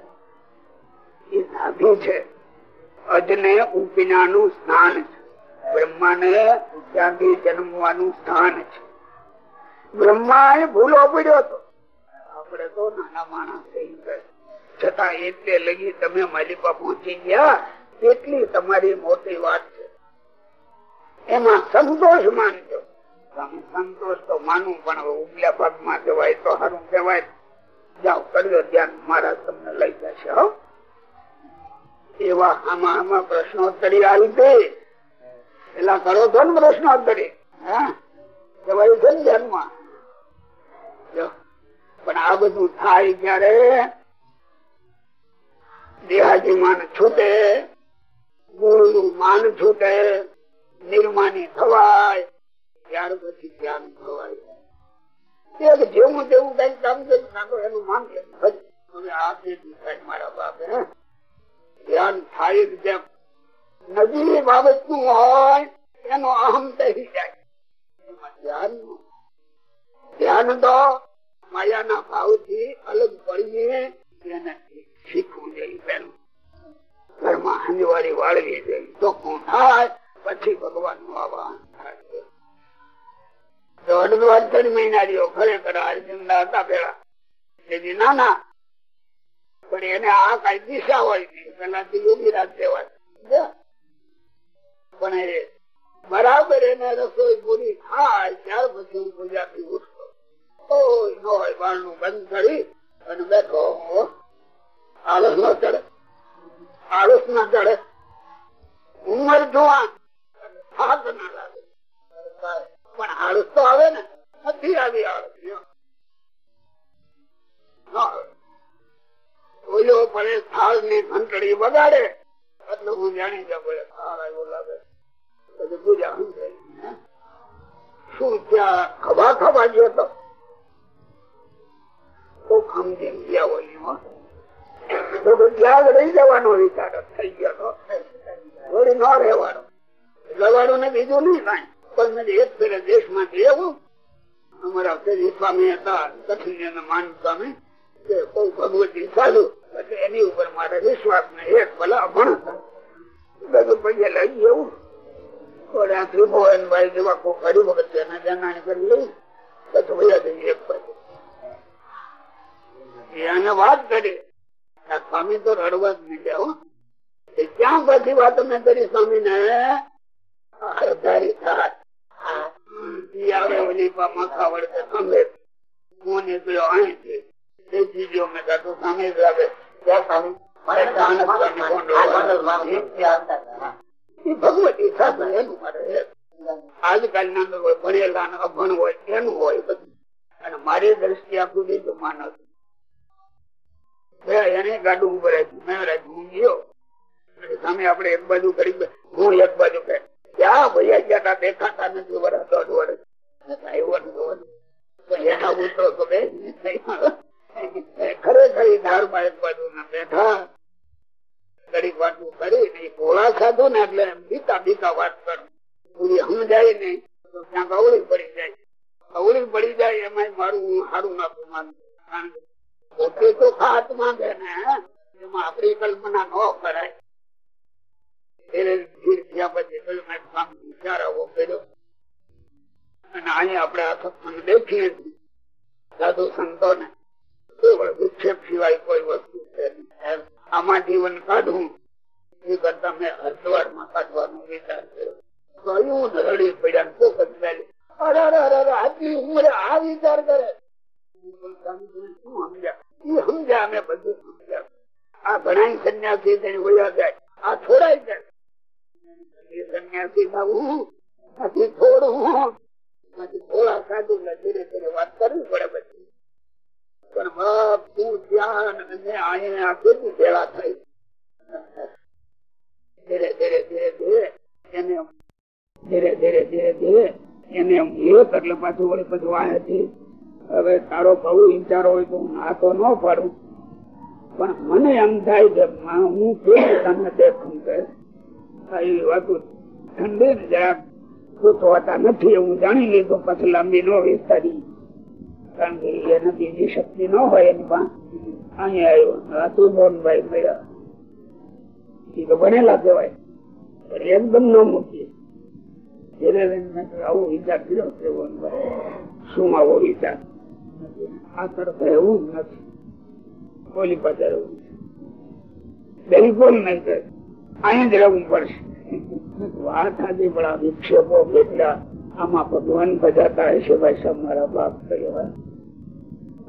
એ નાભી છે. અજને ઉપીનાનું સ્થાન છે. બ્રહ્માને ત્યાંથી જન્મવાનું સ્થાન છે. બ્રહ્મા એ ભૂલો પડ્યો હતો. આપણે તો નાના માણસ છતાં એટલે લગી તમે મારી પાસે પહોંચી ગયા એટલી તમારી મોટી વાત છે. એમાં સંતોષ માનજો. તમે સંતોષ તો માનું, પણ ઉપલા ભાગમાં જવાય તો સારું કહેવાય. જાઓ, કર્યો ધ્યાન મારા તમને લઈ જશે, હો. એવા આમાં આમાં પ્રશ્નોત્તરી આવી હતી પેલા કરો છો ને પ્રશ્નોત્તરી? હા? છે ને ધ્યાનમાં? પણ આ બધું થાય ક્યારે? દેહાજી માન છૂટે. ગુરુ માન છૂટે, નિર્માની થવાય, ત્યાર પછી ધ્યાન થવાય જેવું તેવું કઈ કામ છે નાખો એનું માન મારા બાપ? ધ્યાન થાય જ જેમ નજીવી બાબતનું હોય, એનો અહમ થઈ જાય. ધ્યાન ધ્યાન તો માયાના ભાવથી અલગ પડીને એને શીખવું જોઈએ પેલું પણ એ બરાબર એને રસોઈ પૂરી થાય ત્યાર પછી હું પૂજાથી ઉઠતો. બંધ કરી અને બેઠો. ચડે. આળસ ના ચડે ઉંમર જોવા પણ આળસ તો આવે ને નથી આવી આળસ ઓલો પડે થાળ હું જાણી જાઉં પડે લાગે. પછી પૂજા શું ત્યાં ખભા ખભા ગયો તો? સમજી ગયા હોય. તો રહી જવાનો વિચાર થઈ ગયો. ન રહેવાનો. રહેવાનું ને બીજું નહીં કાંઈ. પણ એક ફેરે દેશમાંથી એવું. અમારા ફેરી સ્વામી હતા કઠિન માન સ્વામી કે કોઈ ભગવતી સાધુ. એની ઉપર મારે વિશ્વાસ ને એક ભલા અભણ હતા. પૈયે લઈ જવું થોડા ત્રિભુવન ભાઈ જેવા કોઈ કરી વખત એના જનાણી કરી લઈ. પછી ભૈયા જઈએ એક બાજુ એને વાત કરી. સ્વામી તો રડવા જ ગયા હો. ક્યાં પછી વાત મેં કરી સ્વામી ને ધારી થાય ઈ આવે ઓલી માથા વળતે સાંભળે હું નીકળ્યો અહીંથી તે ચીજો મેં કાતો સામે જ આવે ત્યાં સ્વામી? મારે જાણ સ્વામી કોણ ઈ ભગવતી સાધુ એનું મારે આજકાલ ના ભણેલા અભણ હોય એનું હોય બધું. અને મારી દ્રષ્ટિ આપું બીજું માનવ એને ગાડું ઉભું રાખ્યું. સામે આપડે એક બાજુ કરી હું એક બાજુ કે ભૈયા ગયા દેખાતા નથી વરસ દોઢ ના ને ને એટલે બીતા બીતા વાત કરું. સમજાય નહીં, તો ક્યાંક પડી જાય. અવળી પડી જાય એમાં મારું સારું નાખું માનું પોતે તો ખાત માંગે ને એમાં આપણી કલ્પના ન કરાય. આમાં જીવન કાઢવું એ કરતા મેં હરિદ્વારમાં કાઢવાનો વિચાર કર્યો. કયું ધરડી પડ્યા મેલી. અરે અરે અરે અરે, આટલી ઉંમરે આ વિચાર કરે હું બોલું, સ્વામીજીને શું બધું આ આ ધીરે ધીરે ધીરે ધીરે એને ધીરે ધીરે ધીરે ધીરે એને એટલે પાછું વળી પછી વાંચી હવે તારો બહુ વિચારો હોય તો હું ના તો ન પાડું. પણ મને એમ થાય કે હું કેવી તને દેખું કે વાતો ઠંડી ને જરાક હોતા નથી એવું જાણી લીધું, પછી લાંબી ન વિસ્તારી. કારણ કે એને બીજી શક્તિ ન હોય એની પાસે. અહીંયા આવ્યો હતું મોહનભાઈ મળ્યા. એ તો ભણેલા કહેવાય. પણ એકદમ ન મૂકીએ. ધીરે ધીરે આવો વિચાર કર્યો છે મોહનભાઈ, શું આવો વિચાર? આ તરફ નથી. ઓલી પાસે રહેવું પણ આ વિક્ષેપો ભગવાન ભજાતા હશે ભાઈ મારા બાપ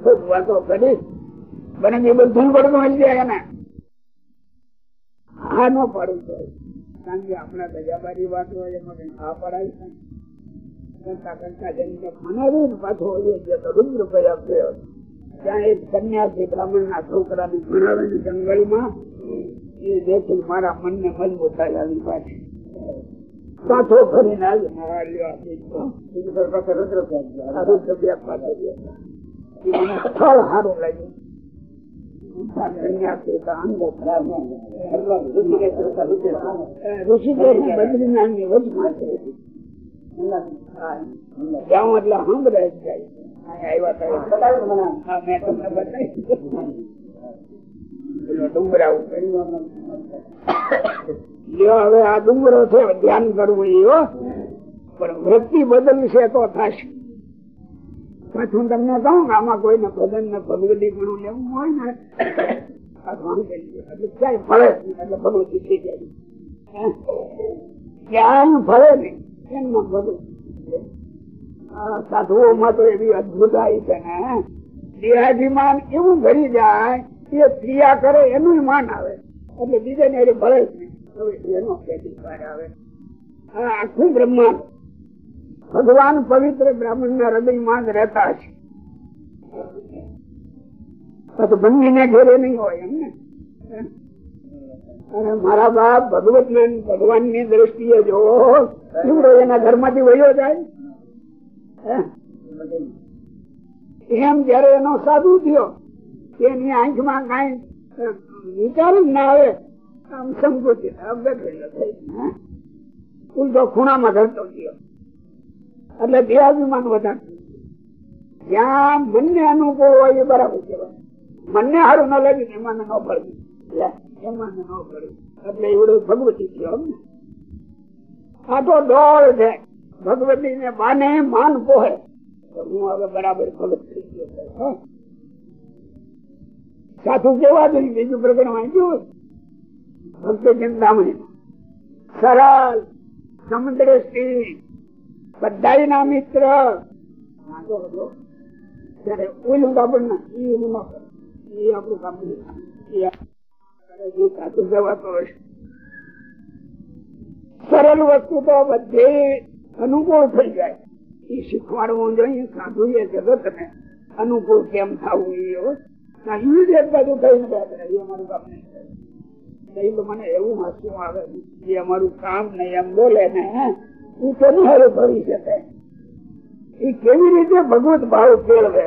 ખુદ વાતો કરી. બને એ બધું પડતું હશે એને. હા, ન પાડવું કારણ કે આપણા દયાબારી વાત હોય એમાં હા પડાય કરતા કરતા જઈને મનાવ્યું પાછો રુદ્ર પ્રયાગ થયો ત્યાં એક સન્યાસી બ્રાહ્મણ ના છોકરા ને ભણાવે એ દેખી મારા મન ને મજબૂતાઈ આવી પાછી પાછો ફરીને આવ્યો સ્થળ સારું લાગ્યું ઋષિકેશ બદ્રીનાથની વચમાં છે. જાઉં એટલે સાંભળે જાય. હવે આ ડુંગરો છે ધ્યાન કરવું એ પણ વૃત્તિ બદલશે તો થશે. હું તમને કહું કે આમાં કોઈને ભજન ને ભગવતી ગણું લેવું હોય ને ક્યાંય ફળે એટલે ભગવતી થઈ જાય. ક્યાંય ફળે નહીં. એમનું બધું. સાધુઓ માં તો એવી અદભુત આવી છે ને, દેહાભિમાન એવું ભરી જાય, એ ક્રિયા કરે એનું માન આવે. એટલે બીજે ને ભરે એનો આવે. આખું બ્રહ્માંડ. ભગવાન પવિત્ર બ્રાહ્મણ ના હૃદયમાં જ રહેતા છે. તો બંને ને ઘેરે નહીં હોય એમને અને મારા બાપ ભગવત ભગવાનની દ્રષ્ટિએ જો એના ઘરમાંથી વયો જાય. એમ જયારે એનો સાધુ થયો, એની આંખમાં કઈ વિચાર જ ના આવે. આમ સંકુચિત ઉલટો હોય એ બરાબર મનને સારું ન લાગ્યું એમાં ન પડ્યું એમાં એટલે એવડું ભગવતી થયો. આ તો દોડ છે ભગવતી ને બાને માન પોહે હું હવે બરાબર ભગત થઈ ગયો સાચું કેવા જોઈએ બીજું પ્રકરણ વાંચ્યું ભક્ત ચિંતામણી સરળ સમુદ્ર સ્ત્રી બધા ના મિત્ર ઓલું કાપડ ના એ આપણું કામ સાચું કહેવાતો હશે સરળ વસ્તુ તો બધે અનુકૂળ થઈ જાય. એ શીખવાડવું જોઈએ સાધુ એ જગત ને અનુકૂળ કેમ થવું એ બાજુ કઈ નથી અમારું કામ નહીં મને એવું હસવું આવે એ અમારું કામ નહીં, એમ બોલે ને એ કેની હારે શકે. એ કેવી રીતે ભગવત ભાવ કેળવે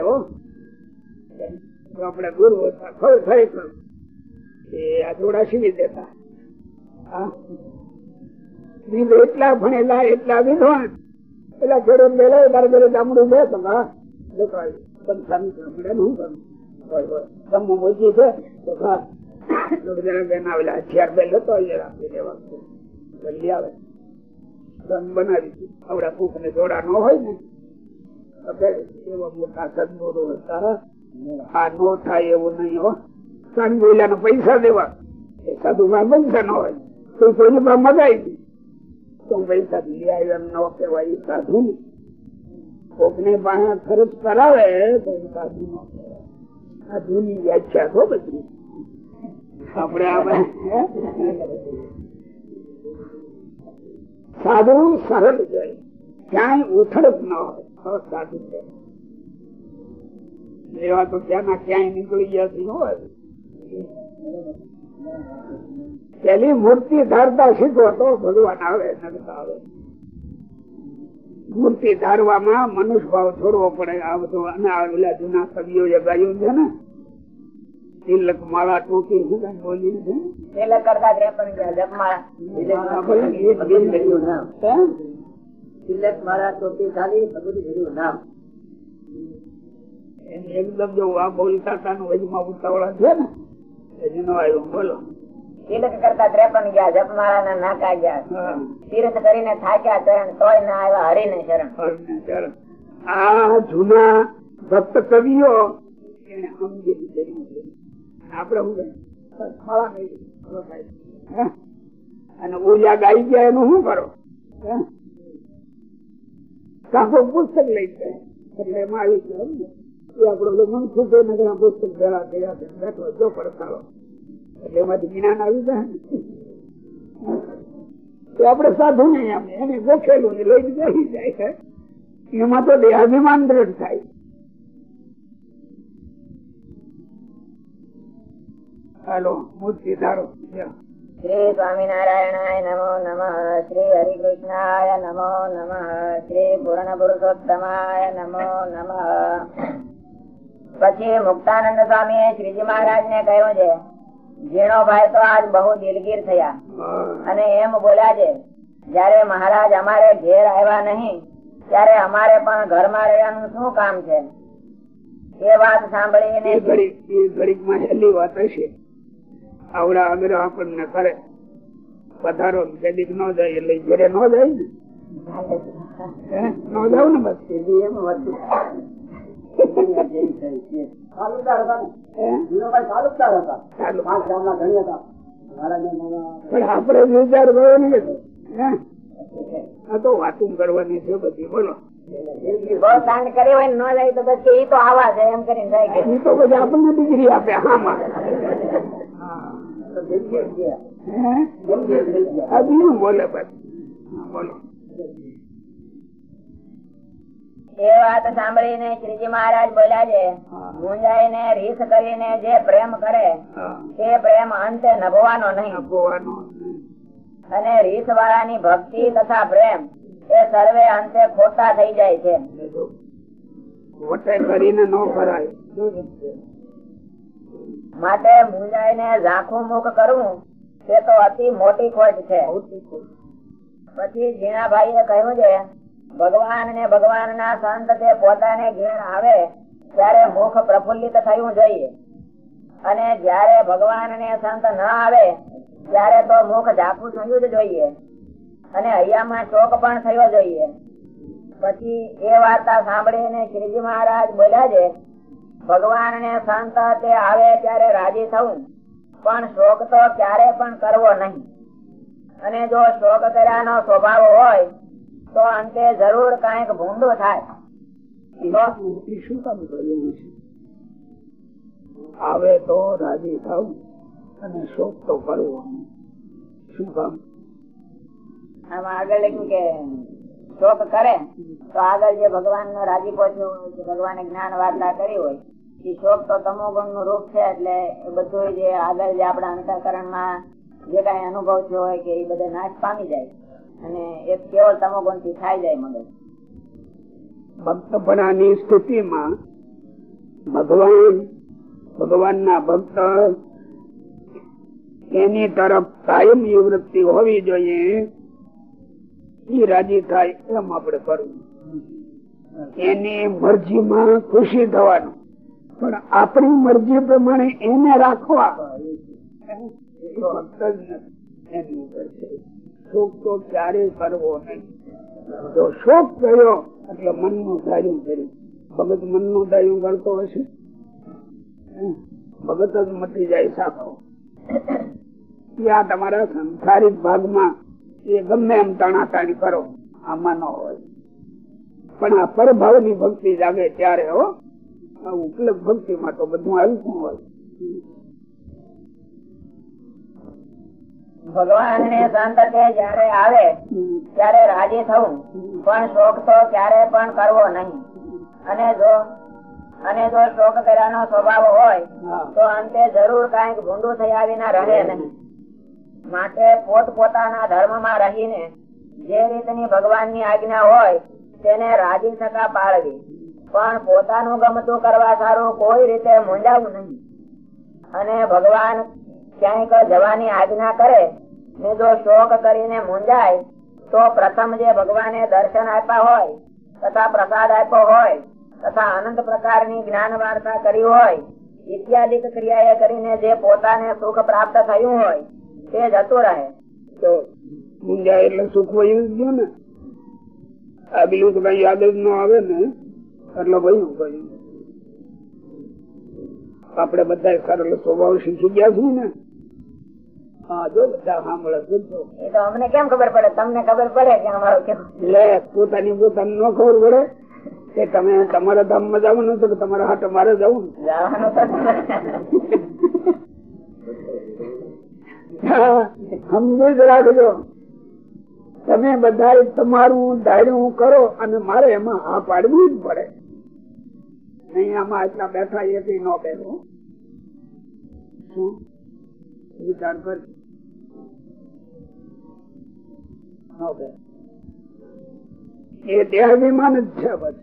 આપડે ગુરુ હતા, ખરેખર. એ આ થોડા સીવી દેતા એટલા ભણેલા, એટલા વિદ્વાન પેલા ખેડૂત પેલા તારે પેલો ગામડું બે તો બનાવી આવડા કુક જોડા નો હોય ને. એવા મોટા સદગુરુ હતા. આ નો થાય એવું નહીં, હો. સાંજ બોલ્યા પૈસા દેવા. એ સાધુ માં પૈસા ન હોય. તો આવી ગઈ તો ન કહેવાય સાધુ સરળ જાય. ક્યાંય ઉથડક ન હોય સાધુ એવા તો ત્યાંના ક્યાંય નીકળી ગયા હોય પેલી મૂર્તિ ધારતા શીખો તો ભગવાન આવે નડતા આવે. મૂર્તિ ધારવામાં મનુષ્ય ભાવ છોડવો પડે. આ બધું અને ઓલા જૂના કવિઓ એ ગાયું છે ને તિલક માળા ટોકી શું કઈ બોલી છે? તિલક કરતા તિલક માળા ટોપી ખાલી બધું નામ. એકદમ જો આ બોલતા હતા ને વચમાં ઉતાવળા છે ને એનો આવ્યો બોલો. તિલક કરતા ત્રેપન ગયા જપમાળા ના નાકા ગયા. તીર્થ કરીને થાક્યા ચરણ તોય ના આવ્યા હરિને શરણ. આ જૂના ભક્ત કવિઓ એને સમજી લીધેલું આપડે શું અને ઓજા ગાઈ ગયા એનું શું કરો? કાંકો પુસ્તક લઈ જાય એટલે એમાં આવી ગયો એ આપડો મનસુખ નગર પુસ્તક ભેળા થયા છે. બેઠો જો પડતાળો એટલે એમાંથી જ્ઞાન આવી જાય ને. આપડે સાધુ નહીં આમ એને ગોખેલું ને લઈને જઈ જાય એમાં તો દેહાભિમાન દ્રઢ થાય. હાલો, મૂર્તિ ધારો. શ્રી સ્વામિનારાયણાય નમો નમ. શ્રી હરિકૃષ્ણાય નમો નમ. શ્રી પૂર્ણ પુરુષોત્તમાય નમો નમ. પછી મુક્તાનંદ સ્વામી શ્રીજી મહારાજ ને કહ્યું છે ઝીણો ભાઈ તો આજ બહુ દિલગીર થયા. અને એમ બોલ્યા છે જયારે મહારાજ અમારે ઘેર આવ્યા નહીં ત્યારે અમારે પણ ઘરમાં રહેવાનું શું કામ છે? એ વાત સાંભળીને ઘડીકમાં હેલી વાત હશે. આવડા આગ્રહ આપણને કરે. પધારો ન જાય એટલે ઘરે ન જાય ને? ન જાવ ને બસ. આપડે વિચાર ગયો ને આ તો વાતું કરવાની છે બધી બોલો. આપણને ડિગ્રી આપે હા બીજું બોલે પછી. બોલો. એ વાત સાંભળીને શ્રીજી મહારાજ બોલ્યા છે મુંજાઈને રીસ કરીને જે પ્રેમ કરે તે પ્રેમ અંતે નભવાનો નહીં. અને રીસ વાળાની ભક્તિ તથા પ્રેમ એ સર્વે અંતે ખોટા થઈ જાય છે. વટે કરીને ન કરાય માટે મુંજાઈને ઝાંખું મુખ કરવું તે તો અતિ મોટી ખોટ છે. પછી ઝીણાભાઈ એ કહ્યું છે ભગવાન ને ભગવાન ના સંત તે પોતાને ઘેર આવે, ત્યારે મુખ પ્રફુલ્લિત થયું જોઈએ. અને જયારે ભગવાન ને સંત ન આવે, ત્યારે તો મુખ ઝાંખું થયું જ જોઈએ. અને હૈયામાં શોક પણ થયો જોઈએ. પછી એ વાર્તા સાંભળીને શ્રીજી મહારાજ બોલ્યા છે ભગવાન ને સંત તે આવે ત્યારે રાજી થવું પણ શોક તો ક્યારે પણ કરવો નહીં. અને જો શોક કર્યાનો સ્વભાવ હોય તો અંતે જરૂર કંઈક ભૂંડો થાય. શું કામ કર્યું છે? આવે તો રાજી થવું અને શોક તો કરવો શું કામ? આમાં આગળ લખ્યું કે શોક કરે તો આગળ જે ભગવાન નો રાજી પહોંચ્યો હોય ભગવાને જ્ઞાન વાર્તા કરી હોય એ શોક તો તમો ગુણનું રૂપ છે એટલે એ બધું જે આગળ જે આપણા અંતઃકરણમાં જે કઈ અનુભવ થયો હોય કે એ બધા નાશ પામી જાય. અને એ કેવળ તમોગુણથી થાય જાય મગજ. ભક્તપણાની સ્થિતિમાં ભગવાન ભગવાન ના ભક્ત એની તરફ કાયમ વૃત્તિ હોવી જોઈએ. એ રાજી થાય એમ આપણે કરવું. એની મરજીમાં ખુશી થવાનું. પણ આપણી મરજી પ્રમાણે એને રાખવા. એની ઉપર છે. શોક તો ક્યારે કરવો નહીં. જો શોક કર્યો એટલે મનનું ધાર્યું કર્યું. ભગત મનનું ધાર્યું કરતો હશે? ભગત જ મટી જાય સાખો. ત્યાં તમારા સંસારિક ભાગમાં એ ગમે એમ તણાતાણી કરો. આમાં ન હોય. પણ આ પરભાવની ભક્તિ જાગે ત્યારે હો. ઉપલબ્ધ ભક્તિ માં તો બધું હલકું હોય. ભગવાન ને સંત કે જયારે આવે ત્યારે રાજી થવું. પણ શોક તો ક્યારે પણ કરવો નહીં. અને જો અને જો શોક કર્યાનો સ્વભાવ હોય તો અંતે જરૂર કંઈક ભૂંડું થયા વિના રહે નહીં. માટે પોત પોતાના ધર્મમાં રહીને જે રીતની ભગવાનની આજ્ઞા હોય તેને રાજી થતા પાળવી. પણ પોતાનું ગમતું કરવા સારું કોઈ રીતે મૂંઝાવું નહીં. અને ભગવાન ક્યાંક જવાની આજ્ઞા કરે જો શોક કરીને મૂંઝાય, તો પ્રથમ જે ભગવાને દર્શન આપ્યા હોય, તથા પ્રસાદ આપ્યો હોય, તથા અનંત પ્રકારની જ્ઞાન વાર્તા કરી હોય, ઇત્યાદિક ક્રિયાએ કરીને જે પોતાને સુખ પ્રાપ્ત થયું હોય, તે જતું રહે. તો મુંજાય એટલે સુખ વયું ગયું ને? આ બીજું તો કઈ યાદ ન આવે ને? એટલે વયું આપડે બધા સરળ સ્વભાવ શીખી ગયા છીએ ને? અમને કેમ ખબર પડે? તમને ખબર પડે કે અમારું લે પોતાની પોતાને ન ખબર પડે. કે તમે તમારા ધામમાં જવાનું કે તમારા હાટ મારે જવું. સમજી જ રાખજો. તમે બધા તમારું ધાર્યું કરો અને મારે એમાં હા પાડવી જ પડે. નહીં આમાં આટલા બેઠા એથી ન બેઠું. શું? વિચાર કર. ન બેઠ. એ દેહાભિમાન જ છે બસ.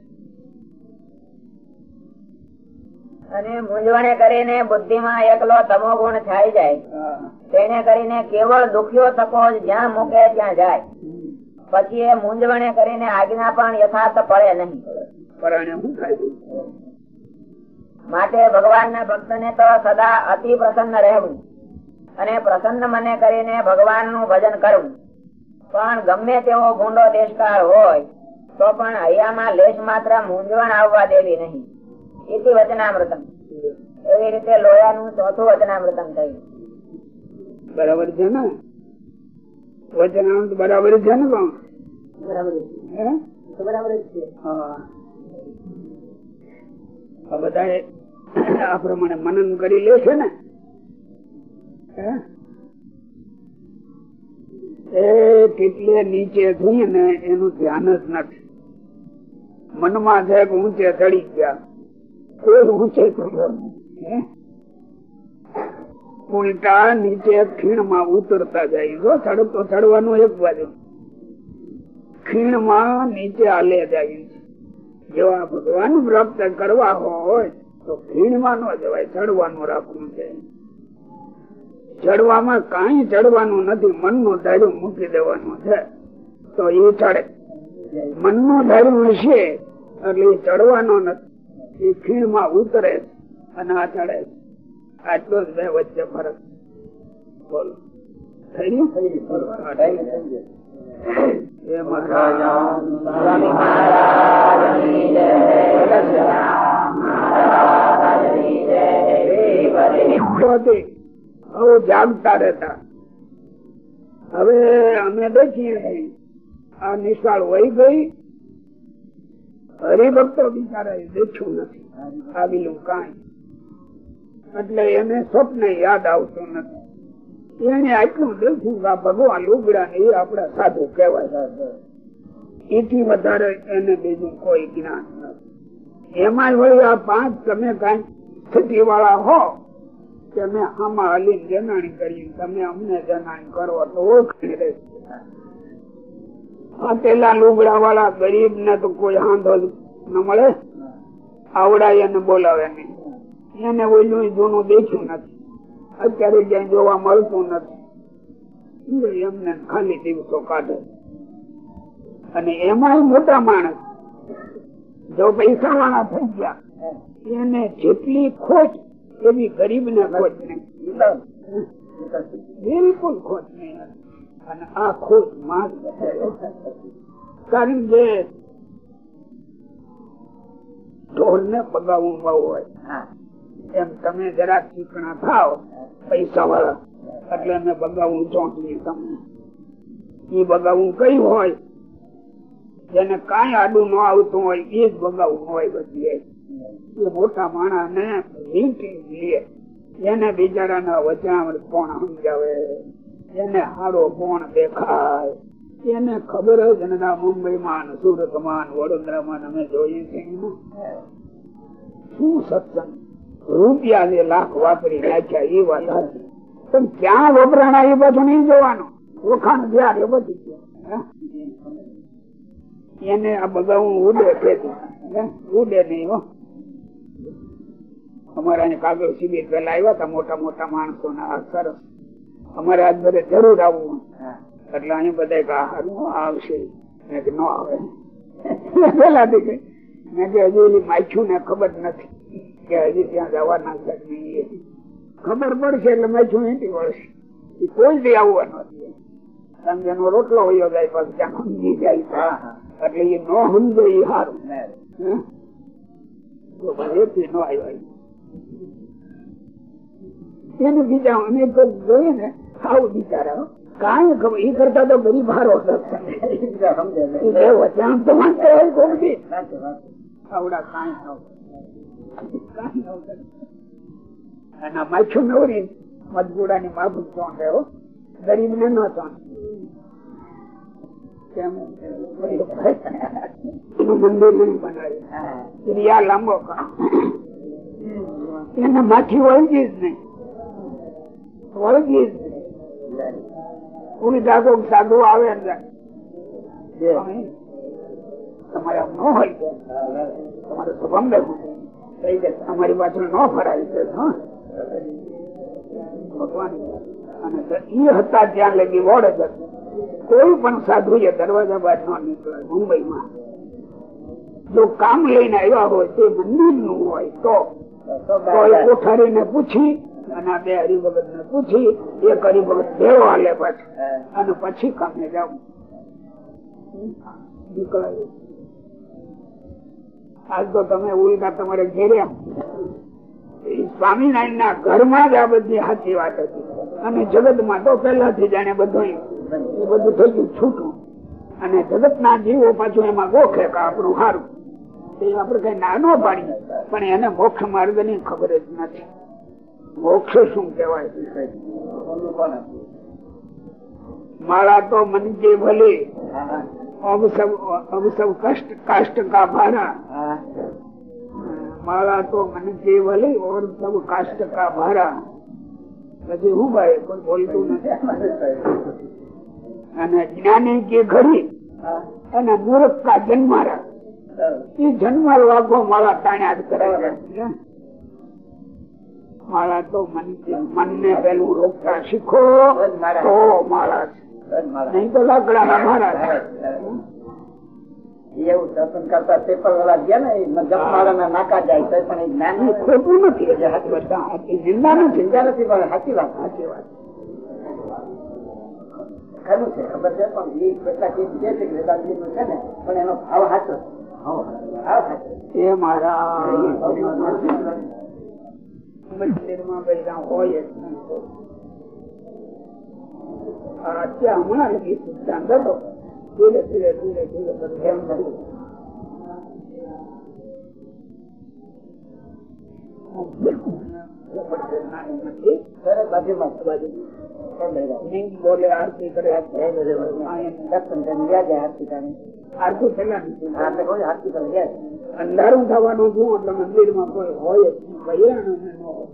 અને મૂંઝવણે કરીને બુદ્ધિમાં એકલો તમો ગુણ થાય જાય. તેને કરીને કેવળ દુખ્યો તકો જ્યાં મૂકે ત્યાં જાય. પછી એ મૂંઝવણે કરીને આજ્ઞા પણ યથાર્થ પડે નહીં. માટે ભગવાન ના માટે ભગવાનના ભક્તને તો સદા અતિ પ્રસન્ન રહેવું. અને પ્રસન્ન મને કરીને ભગવાનનું ભજન કરવું પણ ગમે તેવો ભૂંડો દેશકાળ હોય તો પણ હૈયામાં લેશ માત્ર મૂંઝવણ આવવા દેવી નહીં. ઇતિ વચનામૃતમ. એવી રીતે લોયાનું ચોથું વચનામૃતમ થયું. બરાબર છે ને? વચનામૃત બરાબર છે ને બરાબર છે. હા. બધા આ પ્રમાણે મનન કરી લે છે ને? એ કેટલે નીચે થઈ ને એનું ધ્યાન જ નથી. મનમાં છે કે ઊંચે ચડી ગયા. કોઈ ઊંચે ચડ્યો ઉલટા નીચે ખીણમાં ઉતરતા જાય. જો ચડતો ચડવાનું એક બાજુ. ખીણમાં નીચે હાલે જાય. જેવા ભગવાન પ્રાપ્ત કરવા હોય, તો ખીણમાં ન જવાય, ચડવાનું રાખવું છે. ચડવામાં કઈ ચડવાનું નથી મનનું ધાર્યું મૂકી દેવાનું છે. તો એ ચડે. મનનું ધાર્યું હશે એટલે એ ચડવાનો નથી. એ ખીણમાં ઉતરે અને આ ચડે. આટલો જ બે વચ્ચે ફરક. બોલો. થઈ ગયું? એ મહારાજ. જાગતા રહેતા. હવે અમે દેખીએ આ નિશાળ વહી ગઈ. હરિભક્તો બિચારા દેખ્યું નથી. આવેલું કાંઈ. એટલે એને સ્વપ્ન યાદ આવતું નથી. એને આટલું દેખ્યું કે ભગવાન લુગડા એ આપડા સાધુ કહેવાય. એથી વધારે એને બીજું કોઈ જ્ઞાન નથી. એમાં વળી આ પાંચ તમે કઈ સ્થિતિ વાળા હો. કે અમે આમાં હલીને જનાણી કરી તમે અમને જનાણી કરો તો ઓળખી પેલા લુગડા વાળા ગરીબ ને તો કોઈ હાંધો ન મળે. આવડાય એને બોલાવે નહીં. એને ઓલું જૂનું દેખ્યું નથી. અત્યારે ક્યાંય જોવા મળતું નથી. એમને ખાલી દિવસો કાઢે. અને એમાં મોટા માણસ જો પૈસા વાળા થઈ ગયા, એને જેટલી ખોટ એવી ગરીબ ને ખોટ નહીં. બિલકુલ ખોટ નહીં. અને આ ખોટ માસ કારણ કે ઢોર ને પગાવવું બહુ હોય. એમ તમે જરાક ચીકણા થાવ પૈસા વાળા. એટલે અમે બગાવું ચોંટીએ તમને. એ બગાવું કયું હોય, જેને કઈ આડું ન આવતું હોય એ જ બગાવું હોય બધી. એ મોટા માણસ ને એને બિચારાના વચનામૃત કોણ સમજાવે? એને હારો કોણ દેખાય? એને ખબર જ નથી મુંબઈ માં સુરતમાં વડોદરા માં અમે જોઈએ છીએ શું સત્સંગ? રૂપિયા ને લાખ વાપરી નાખ્યા એ વાત પણ ક્યાં વપરાણા એ બધું નહીં જોવાનું? વખાણ જ્યારે બધું એને આ બધા હું ઉડે ખેતી. ઉડે નહીં અમારે કાગળ શિબિર પેલા આવ્યા હતા મોટા મોટા માણસો ના સરસ. અમારે આજ બધે જરૂર આવવું. એટલે અહીં બધા સારું આવશે. મેં કે ન આવે. પેલાથી કે મેં કે હજી માછું ને ખબર નથી કે હજી ત્યાં જવાના છે નહીં ખબર પડશે એટલે માછું હેઠી વળશે. એ કોઈ દી આવવા નથી નો રોટલો હોય જાય પછી ત્યાં સમજી જાય એટલે એ નો સમજો એ સારું એથી નો આવ્યો. એને બીજા અમે જોઈએ ને આવું બિચારા કાંઈ ખબર એ કરતા તો ગરીબ હારો માછું નવરી મજબૂડા ની માફક ચોંટે ગરીબ ને ન ચોંટે મંદિર બનાવી લાંબો એને માઠી વળગી જ નહીં. વળગી જ નહીં. ઉલટા કોક સાધુ આવે તમારે ન હોય. તમારે સંબંધ તમારી પાછળ ન ફરાય છે ભગવાન. અને એ હતા ત્યાં લગી વડ કોઈ પણ સાધુ એ દરવાજા બાદ ન નીકળે મુંબઈમાં. જો કામ લઈને આવ્યા હોય તે મંદિરનું હોય તો કોઠારી ને પૂછી, અને બે હરિભગત ને પૂછી એક હરિભગત ભેળો હાલે પછી. અને પછી કામે જાવ આજ તો તમે ઉલટા તમારે ઘેર્યા. સ્વામિનારાયણ ના ઘરમાં જ આ બધી સાચી વાત હતી. અને જગતમાં તો પેલાથી જાણે બધું બધું થઈ ગયું છૂટું. અને જગત ના જીવો પાછું એમાં ગોખે કે આપણું સારું. એ કઈ નાનો પાડીએ. પણ એને મોક્ષ માર્ગની ખબર જ નથી. મોક્ષ શું કેવાય મારા તો મન જે ભલે ઓર સબ કાષ્ટ કા ભારા પછી હું ભાઈ, કોઈ અને જ્ઞાની કે ઘડી અને મૂર્ખ કા જન્મારા? એ જન્માર વાઘો મારા તાણ્યા જ કરે મારા તો મન ને પેલું રોકતા શીખો. તો મારા નહીં તો લાકડા મારા એવું દર્શન કરતા પેપર વાળા ગયા ને જપમાળા નાકા જાય તો પણ જ્ઞાન ખોટું નથી. નિંદા નથી. ચિંતા નથી પણ સાચી વાત. સાચી વાત. ખરું છે ખબર છે? પણ એ કેટલાક છે નું છે પણ એનો ભાવ સાચો ભાવ સાચો એ મારા હોય અત્યારે હમણાં લગી સિદ્ધાંત હતો. ધીરે ધીરે ધીરે ધીરે બધું એમ અંધારું થવાનું શું એટલે મંદિરમાં કોઈ હોય. બૈરાણું ને હોય